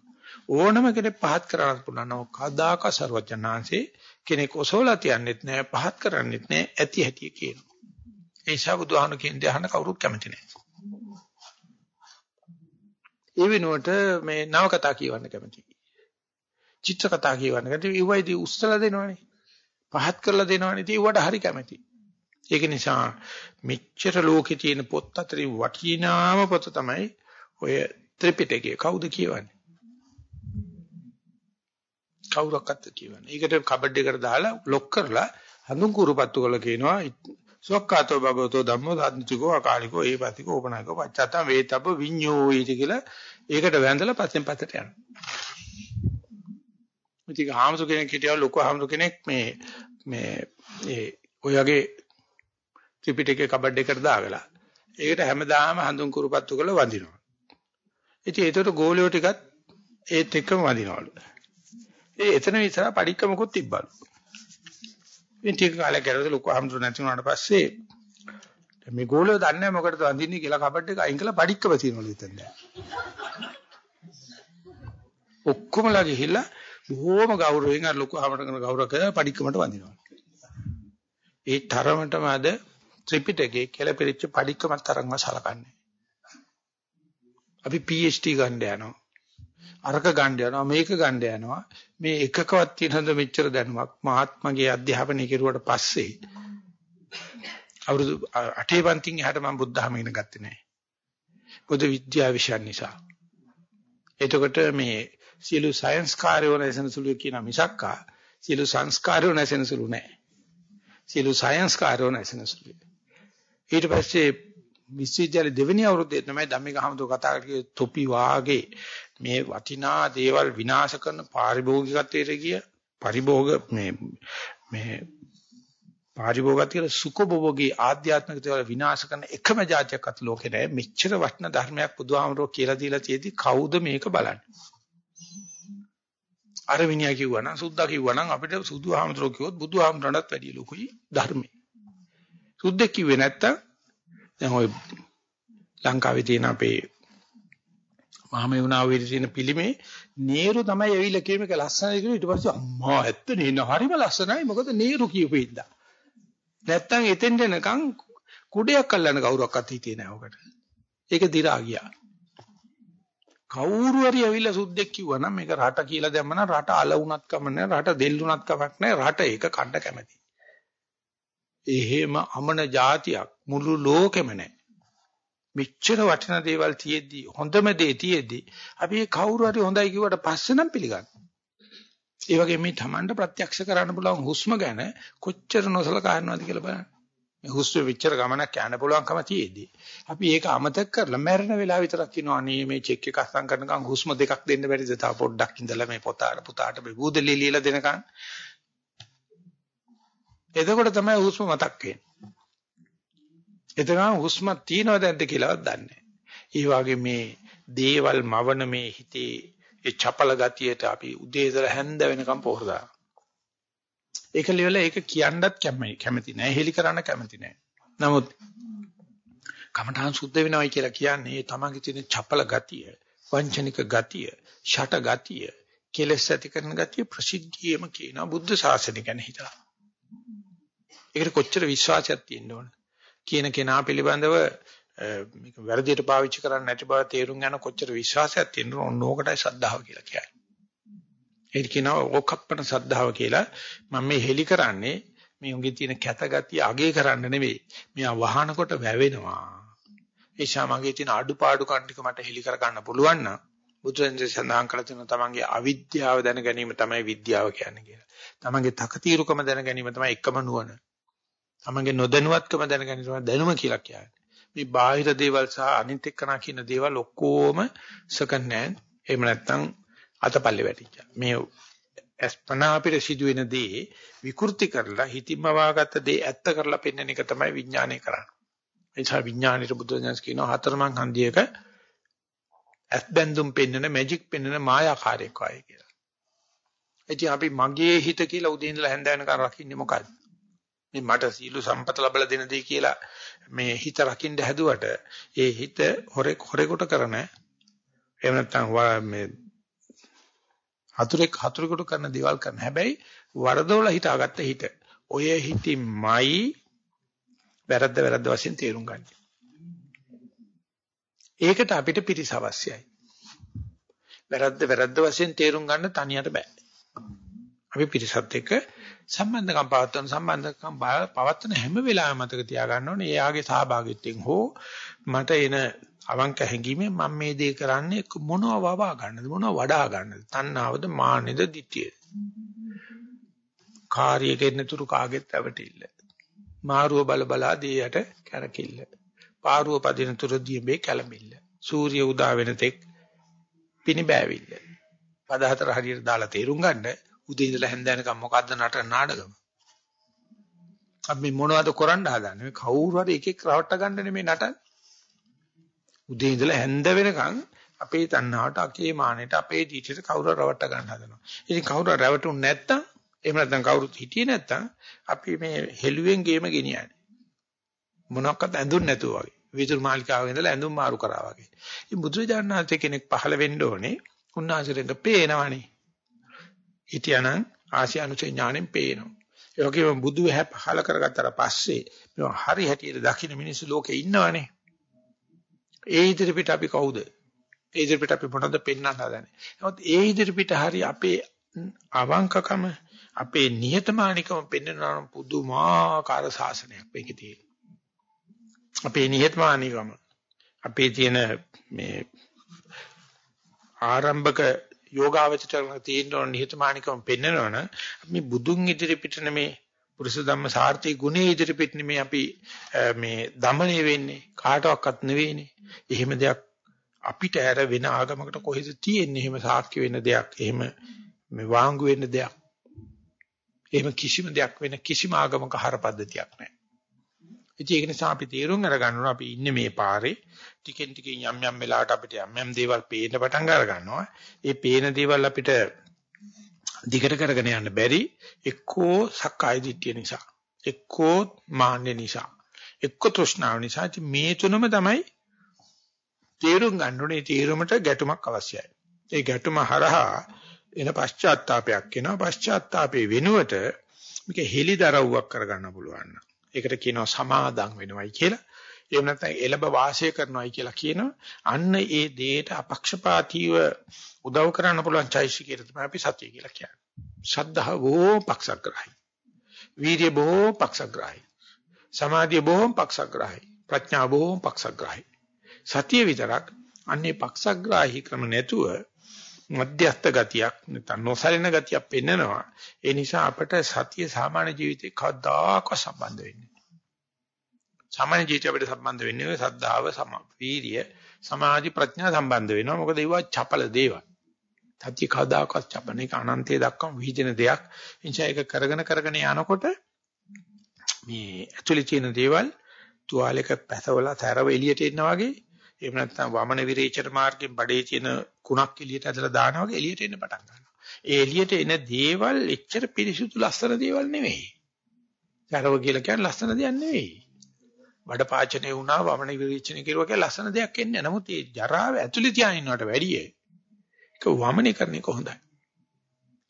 ඕනම කෙනෙක් පහත් කරන්න පුළුවන් නෝ කදාක ਸਰවඥාන්සේ කෙනෙක් ඔසවලා තියන්නෙත් නෑ පහත් කරන්නෙත් නෑ ඇති හැටි කියනවා. ඒ නිසා බුදුහාමුදුරු කියන්නේ අහන්න කවුරුත් කැමති නෑ. ඒ වෙනුවට මේ නව කතා කියවන්න කැමතියි. චිත්‍ර කතා කියවන්න කැමති. ඉවයිදී උස්සලා දෙනවනේ. පහත් කරලා දෙනවනේ. ඉතින් ඌට හරි කැමතියි. ඒක නිසා මෙච්චර ලෝකේ තියෙන පොත් අතරින් වටිනාම පොත තමයි ඔය ත්‍රිපිටකය. කවුද කියවන්නේ? කවුරක්වත් කියවන්නේ. ඒකට කබඩ් එකට දාලා ලොක් කරලා හඳුන් කුරුපත්තු කරලා කියනවා සොක්කාතෝ භගවතෝ ධම්මෝ සාධනිකෝ අකාලිකෝ ඒපතිකෝ ඕපනායකෝ පච්චත්තම් වේතබ්බ විඤ්ඤෝ ඊට කියලා ඒකට වැඳලා පස්සෙන් පස්සට යනවා. ඉතින් හාමුදුර කෙනෙක් හිටියා ලොකු හාමුදුර කෙනෙක් මේ මේ ඒ ඔය වගේ ත්‍රිපිටකේ කබඩ් එකට දාගලා. ඒකට හැමදාම හඳුන් කුරුපත්තු කරලා වඳිනවා. ඉතින් ඒතකොට ගෝලියෝ ටිකත් ඒත් එක්කම වඳිනවලු. ඒ එතන විතර පඩික්කමකුත් තිබ්බලු. ඉතින් ටික කාලයක් ගියරද ලොකු හාමුදුර නැති වුණාට පස්සේ මේ ගෝලියෝ දන්නේ මොකටද වඳින්නේ කියලා කබඩ් එක අයින් කළා පඩික්කම තියනවලු එතන. ඔක්කොමලා ගිහිල්ලා බොහොම ගෞරවයෙන් අර ලොකු ආමරකන ගෞරව කරලා පඩික්කමට වඳිනවා. ඒ තරමටම අද ත්‍රිපිටකයේ කෙලපිරිච්ච පඩික්කමත් තරම්ව සලකන්නේ. අපි PhD ගන්න යනවා. අරක ගන්න යනවා මේක ගන්න යනවා. මේ එකකවත් තියෙනද මෙච්චර දැනුමක් මහත්මගේ අධ්‍යාපනය කෙරුවට පස්සේ අවුරුදු 8 පන්තින් එහාට මම බුද්ධ ධර්ම ඉගෙන ගත්තේ නැහැ. බුද්ධ විද්‍යාව විෂය නිසා. එතකොට මේ සියලු සයන්ස් කාර්යෝ නැසෙන සුළු කියන මිසක්කා සියලු සංස්කාරයෝ නැසෙන සුළු නෑ. සියලු සයන්ස් කාර්යෝ නැසෙන සුළු. ඊට පස්සේ විශ්වවිද්‍යාලේ දෙවෙනි අවුරුද්දේ තමයි ධම්මික හමුදු කතා කරේ තොපි වාගේ. මේ වටිනා දේවල් විනාශ කරන පාරිභෝගිකත්වයට ගිය පරිභෝග මේ මේ පාරිභෝගිකත්වයේ සුඛභෝගී ආධ්‍යාත්මික දේවල් විනාශ කරන එකම જાතියක් අත ලෝකේ නැහැ. මෙච්චර වටින ධර්මයක් බුදුහාමරෝ කියලා දීලා තියෙදි කවුද මේක බලන්නේ? අර විනියා කිව්වනම් සුද්ධා කිව්වනම් අපිට සුදු ආමතුරු කිව්වොත් බුදු ආමතුරන්ටත් වැඩිය ලොකුයි ධර්මයේ. සුද්දෙක් කිව්වේ නැත්තම් දැන් ওই ලංකාවේ තියෙන අපේ මහමෙවුනා වේදී තියෙන පිළිමේ නේරු තමයි ඇවිල්ලා කියම එක ලස්සනයි කියලා ඊට පස්සේ අම්මා ඇත්ත නේ හරිම ලස්සනයි මොකද නේරු කියපු ඉඳා. නැත්තම් එතෙන්ට එනකන් කුඩයක් අල්ලන්න කවුරක්වත් හිතේ නැහැ ඔකට. ඒක දි รา ගියා. කවුරු හරි ඇවිල්ලා සුද්දෙක් කිව්වනම් මේක රට කියලා දැම්මනම් රට අල වුණත් කම නැහැ රට දෙල් වුණත් කමක් නැහැ රට ඒක කණ්ඩ කැමති. එහෙම අමන જાතියක් මුළු ලෝකෙම නැහැ. මෙච්චර වටිනා දේවල් තියෙද්දි හොඳම දේ තියෙද්දි අපි කවුරු හරි හොඳයි කිව්වට පස්සේ නම් පිළිගන්න. ඒ වගේ මේ Tamanට ප්‍රත්‍යක්ෂ කරන්න පුළුවන් හුස්ම ගැන කොච්චර නොසලකා හරිනවද කියලා බලන්න. මේ හුස්ම විච්චර ගමනක් යන්න පුළුවන්කම තියේදී අපි ඒක අමතක කරලා මැරෙන වෙලාව විතරක් කියනවා නේ මේ චෙක් එක අස්සම් කරනකම් හුස්ම දෙකක් දෙන්න බැරිද තා පොඩ්ඩක් ඉඳලා මේ පොතාට පුතාට මේ බූදලි ලියලා දෙනකම් එතකොට තමයි හුස්ම මතක් වෙන්නේ එතන හුස්ම තියනවද නැද්ද කියලාවත් දන්නේ ඒ වගේ මේ දේවල් මවන මේ හිතේ ඒ චපල ගතියට අපි උදේ ඉඳලා හැන්ද වෙනකම් පොහොර දානවා ඒක ලෙවල ඒක කියන්නත් කැමති නෑ. හෙලි කරන්න කැමති නෑ. නමුත් කමඨාන් සුද්ධ වෙනවයි කියලා කියන්නේ තමන්ගේ තියෙන චපල ගතිය, වංචනික ගතිය, ෂට ගතිය, කෙලෙස් ඇති කරන ගතිය ප්‍රසිද්ධියම කියනවා බුද්ධ ශාසනය ගැන හිතලා. ඒකට කොච්චර විශ්වාසයක් තියෙන්න ඕන. කියන කෙනා පිළිබඳව මේක වැරදියට පාවිච්චි කරන්නේ නැති බව තේරුම් ගන්න කොච්චර විශ්වාසයක් තියෙන්න ඕන ඕකටයි ශ්‍රද්ධාව කියලා කියන්නේ. ඒක කියනවා ඕකප්පන සද්ධාව කියලා. මම මේ හෙලි කරන්නේ මේ උන්ගේ තියෙන කැත ගතිය අගේ කරන්න නෙවෙයි. මෙයා වහනකොට වැවෙනවා. ඒෂා මගේ තියෙන අඩුපාඩුකම් ටික මට හෙලි කර ගන්න පුළුවන් නම් බුදුරජාණන් සඳහන් කළ තියෙන තමන්ගේ අවිද්‍යාව දැන ගැනීම තමයි විද්‍යාව කියන්නේ කියලා. තමන්ගේ තකතිරුකම දැන ගැනීම තමයි එකම නුවණ. තමන්ගේ නොදැනුවත්කම දැන ගැනීම තමයි දැනුම කියලා කියන්නේ. මේ බාහිර දේවල් සහ අනිත් එක්කනා කියන දේවල් ඔක්කොම සකන් නැහැ. එහෙම නැත්නම් අතපල්ලේ වැටිච්චා. මේ අස්පනා අපිට සිදුවෙන දේ විකෘති කරලා හිතින්ම වාගත්ත දේ ඇත්ත කරලා පෙන්වන එක තමයි විඥානය කරන්නේ. ඒ නිසා විඥානෙට බුදුදහම කියනවා හතරමං හන්දියක ඇස් බැඳුම් පෙන්වන මැජික් පෙන්වන මායාකාරයක් වගේ කියලා. ඉතින් අපි මගේ හිත කියලා උදේ ඉඳලා හැන්ද වෙනකන් රකින්නේ මොකද්ද? මේ මට සීළු සම්පත ලැබලා දෙන දේ කියලා මේ හිත රකින්න හැදුවට ඒ හිත හොරේ හොරේකට කරන එහෙම නැත්නම් මේ හතුරෙක් හතුරෙකුට කරන දේවල් කරන හැබැයි වරදොල හිතාගත්ත හිත. ඔය හිතින්මයි වැරද්ද වැරද්ද වශයෙන් තේරුම් ගන්න. ඒකට අපිට පිරිස අවශ්‍යයි. වැරද්ද වැරද්ද වශයෙන් තේරුම් ගන්න තනියට බෑ. අපි පිරිසත් එක්ක සම්බන්ධකම් පවත්වන සම්බන්ධකම් පවත්වන හැම වෙලාවෙම මතක තියාගන්න ඕනේ. එයාගේ සහභාගීත්වයෙන් හෝ මට එන අවංක හැඟීමෙන් මම මේ දේ කරන්නේ මොනව වවා ගන්නද මොනව වඩා ගන්නද? තණ්හාවද මානෙද ditthියද කාර්යය කෙරෙනතුරු කාගෙත් ඇවටිල්ල. මාරුව බල බලා දියට කැරකිල්ල. පාරුව පදිනතුරු දියඹේ කැළඹිල්ල. සූර්ය උදා වෙන තෙක් පිණි බෑවිල්ල පද හතර හරියට දාලා තේරුම් ගන්න උදේ ඉඳලා හැන්දෑනකම් මොකද්ද නටන නාටකම? අපි මොනවද කරන්න හදන්නේ? මේ කවුරු හරි එකෙක් රවට්ට ගන්න නෙමෙයි නටන්නේ. උදේ ඉඳලා හැන්ද වෙනකන් අපේ තණ්හාවට, අකේ මානෙට, අපේ දීචයට කවුරු රවට්ට ගන්න හදනවා. ඉතින් කවුරු රවටුනේ නැත්තම්, එහෙම නැත්නම් කවුරුත් හිටියේ නැත්තම් අපි මේ හෙළුවෙන් ගේම ගෙනියන්නේ. මොනක්වත් ඇඳුන් නැතුව වගේ. විදුරු මාලිකාවේ ඉඳලා ඇඳුම් මාරු කරා වගේ. ඉතින් බුදුරජාණන් වහන්සේ කෙනෙක් පහළ වෙන්න ඕනේ. උන්වහන්සේට පේනවනේ. හිටියානම් ආසියානුච ඥාණයෙන් පේනවා. ඒ වගේම බුදු වැහ පහල කරගත්තට පස්සේ මේ හරි හැටියට දකින්න මිනිස්සු ලෝකේ ඉන්නවනේ. ඒ ඉදිරි පිට අපි කවුද? ඒ ඉදිරි පිට අපි මොනවද පෙන්වන්න හදන්නේ? නමුත් ඒ ඉදිරි පිට හරි අපේ අවංකකම අපේ නිහතමානිකම පෙන්වන පුදුමාකාර සාසනයක් මේකේ තියෙනවා. අපේ නිහතමානිකම අපේ තියෙන මේ ආරම්භක යෝගාවචරණ තියෙන්න ඕන නිහතමානිකම පෙන්නනවනම් මේ බුදුන් ඉදිරි පිට නෙමේ පුරුෂ ධම්ම සාර්ථී ගුණේ ඉදිරි පිට නෙමේ අපි මේ দমনය වෙන්නේ කාටවත් නෙවෙයිනේ. එහෙම දෙයක් අපිට ඇර වෙන ආගමකට කොහෙද තියෙන්නේ? එහෙම සාක්ෂි වෙන දෙයක්. එහෙම මේ වාංගු වෙන්න දෙයක්. එහෙම කිසිම දෙයක් වෙන කිසිම ආගමක හරපද්ධතියක් නැහැ. ඉතින් ඒක නිසා අපි තීරුම් අරගන්නවා අපි ඉන්නේ මේ පාරේ ටිකෙන් ටිකෙන් යම් යම් වෙලාවට අපිට යම් යම් දේවල් පේන්න පටන් අර ගන්නවා. ඒ පේන දේවල් අපිට දිගට කරගෙන යන්න බැරි එක්කෝ සක්කාය දිට්ඨිය නිසා එක්කෝ මාන්න නිසා එක්කෝ තෘෂ්ණාව නිසා මේ තුනම තමයි තීරුම් ගන්න ඕනේ තීරුමට ගැටුමක් අවශ්‍යයි. ඒ ගැටුම හරහා එන පශ්චාත්තාවයක් එනවා පශ්චාත්තාපේ වෙනුවට මේක හෙලිදරව්වක් කරගන්න පුළුවන්. ඒකට කියනවා සමාදම් වෙනවයි කියලා. එහෙම නැත්නම් එළඹ වාසය කරනවයි කියලා කියනවා. අන්න ඒ දෙයට අපක්ෂපාතීව උදව් කරන්න පුළුවන් චෛසිකයට තමයි අපි සතිය කියලා කියන්නේ. ශද්ධාව බොහෝ පක්ෂග්‍රාහී. වීර්ය බොහෝ පක්ෂග්‍රාහී. සමාධිය බොහෝ පක්ෂග්‍රාහී. ප්‍රඥා බොහෝ පක්ෂග්‍රාහී. සතිය විතරක් අන්නේ පක්ෂග්‍රාහී ක්‍රම නැතුව මධ්‍යස්ථ ගතියක් නැත්නම් නොසලින ගතියක් පෙන්නනවා. ඒ නිසා අපට සතිය සාමාන්‍ය ජීවිතේ කවදාකවත් සම්බන්ධ වෙන්නේ සාමාන්‍ය ජීවිතය අපිට සම්බන්ධ වෙන්නේ සද්ධාව, සම, වීරිය, සමාධි, ප්‍රඥා සම්බන්ධ වෙනවා. මොකද ඒවා චපල දේවල්. සත්‍ය කවදාකවත් චපන එක අනන්තයේ දක්වාම විහිදෙන දෙයක්. එනිසා ඒක කරගෙන කරගෙන යනකොට මේ ඇතුලේ තියෙන දේවල් තුවාලයක පැසවලා තරව එළියට එනවා වගේ එහෙම නැත්නම් වමන විරේචන මාර්ගයෙන් බඩේ තියෙන කුණක් එළියට ඇදලා දානවා වගේ එළියට එන්න පටන් ගන්නවා. ඒ එළියට එන දේවල් එච්චර පිරිසුදු ලස්සන දේවල් නෙවෙයි. තරව කියලා කියන්නේ ලස්සන දෙයක් නෙවෙයි. බඩ පාචනේ වුණා වමන විරේචන කෙරුවා කියලා ලස්සන දෙයක් එන්නේ. නමුත් මේ ජරාව ඇතුලේ තියාගෙන ඉන්නවට වැඩිය ඒක වමනේ කරන එක හොඳයි.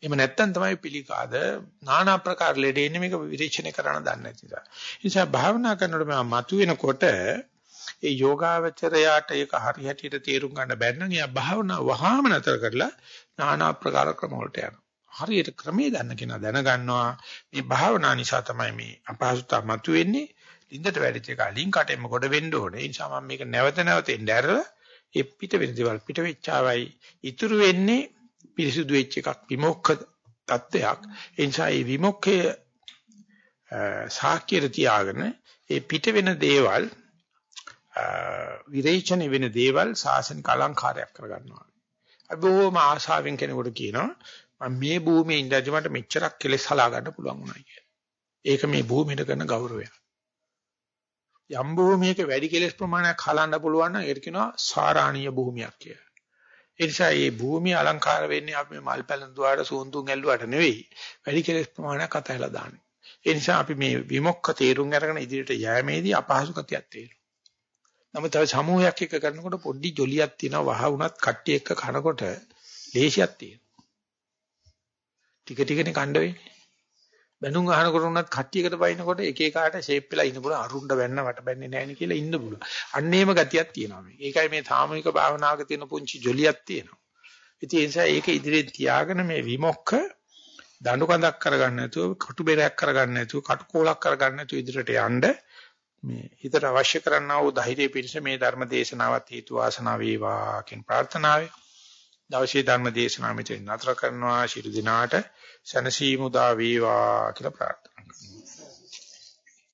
එහෙම නැත්තම් තමයි පිළිකාද নানা ආකාර ලෙඩ එන්නේ මේක විරේචනය කරන්න දන්නේ නැති නිසා. ඒ නිසා භාවනා කරනකොට මම මතුවෙනකොට ඒ යෝගාවචරයාට ඒක හරි හැටියට තේරුම් ගන්න බැන්න නම් එයා භාවනා වහාම නතර කරලා নানা ආකාර ක්‍රම වලට යනවා. හරියට ක්‍රමයේ දන්න කෙනා දැනගන්නවා මේ භාවනා නිසා තමයි මේ අපහසුතාව මතුවෙන්නේ. ලින්දට වැඩිච්ච එක ලින් කටෙම කොට වෙන්න ඕනේ. ඒ නිසා මම මේක නැවත නැවත එන්න ඇරලා ඒ පිට වෙන දේවල් පිට වෙච්චාවයි ඉතුරු වෙන්නේ පිරිසුදු වෙච්ච එකක් විමුක්ඛ තත්ත්වයක්. ඒ නිසා මේ විමුක්ඛය සාක්කියට තියාගෙන ඒ පිට වෙන දේවල් විරේචන වෙන දේවල් සාසනික අලංකාරයක් කරගන්නවා. අපි බොහොම ආශාවෙන් කෙනෙකුට කියනවා මම මේ භූමියේ ඉඳලා මට මෙච්චරක් කෙලෙස් හලා ගන්න පුළුවන් වුණා කියලා. ඒක මේ භූමියට කරන ගෞරවයක්. යම් භූමියක වැඩි කෙලස් ප්‍රමාණයක් හලන්න පුළුවන් නම් ඒකට කියනවා සාරාණීය භූමියක් කියලා. ඒ නිසා මේ භූමිය අලංකාර වෙන්නේ අපි මල් පැලඳුවාට සූඳුන් ඇල්ලුවාට නෙවෙයි වැඩි කෙලස් ප්‍රමාණයක් අතහැලා දාන්නේ. ඒ නිසා අපි මේ විමුක්ඛ තේරුම් අරගෙන ඉදිරියට යෑමේදී අපහසුකතියක් තියෙනවා. නමුත් තව සමූහයක් එක්ක කරනකොට පොඩි ජොලියක් තියෙනවා වහ වුණත් කට්ටිය එක්ක කනකොට ලේසියක් තියෙනවා. ටික ටිකනේ කණ්ඩ වෙන්නේ. බැනුම් අහනකොට උනත් කට්ටියකට වයින්කොට එක එකාට ෂේප් වෙලා ඉන්න පුළුවන් අරුණ්ඩ වෙන්න වට බැන්නේ නැහැ නේ කියලා ඉන්න පුළුවන්. අන්න ඒම ගතියක් තියෙනවා මේ. ඒකයි මේ සාමූහික භාවනාවක තියෙන පුංචි ජොලියක් තියෙනවා. ඉතින් ඒ නිසා ඒක ඉදිරියෙන් තියාගෙන මේ විමුක්ඛ දඬු කඳක් කරගන්න නැතුව, කටු බෙරයක් කරගන්න නැතුව, කටු කෝලක් කරගන්න නැතුව ඉදිරියට යන්න මේ හිතට අවශ්‍ය කරන්නා වූ ධෛර්යය පිණිස මේ ධර්ම දේශනාවත් හේතු වාසනා වේවා කියන ප්‍රාර්ථනාවයි. දවසේ ධර්ම දේශනාව මෙතන නතර කරනවා. ශිරු දිනාට සනසීමුදා වේවා කියලා ප්‍රාර්ථනා කරනවා.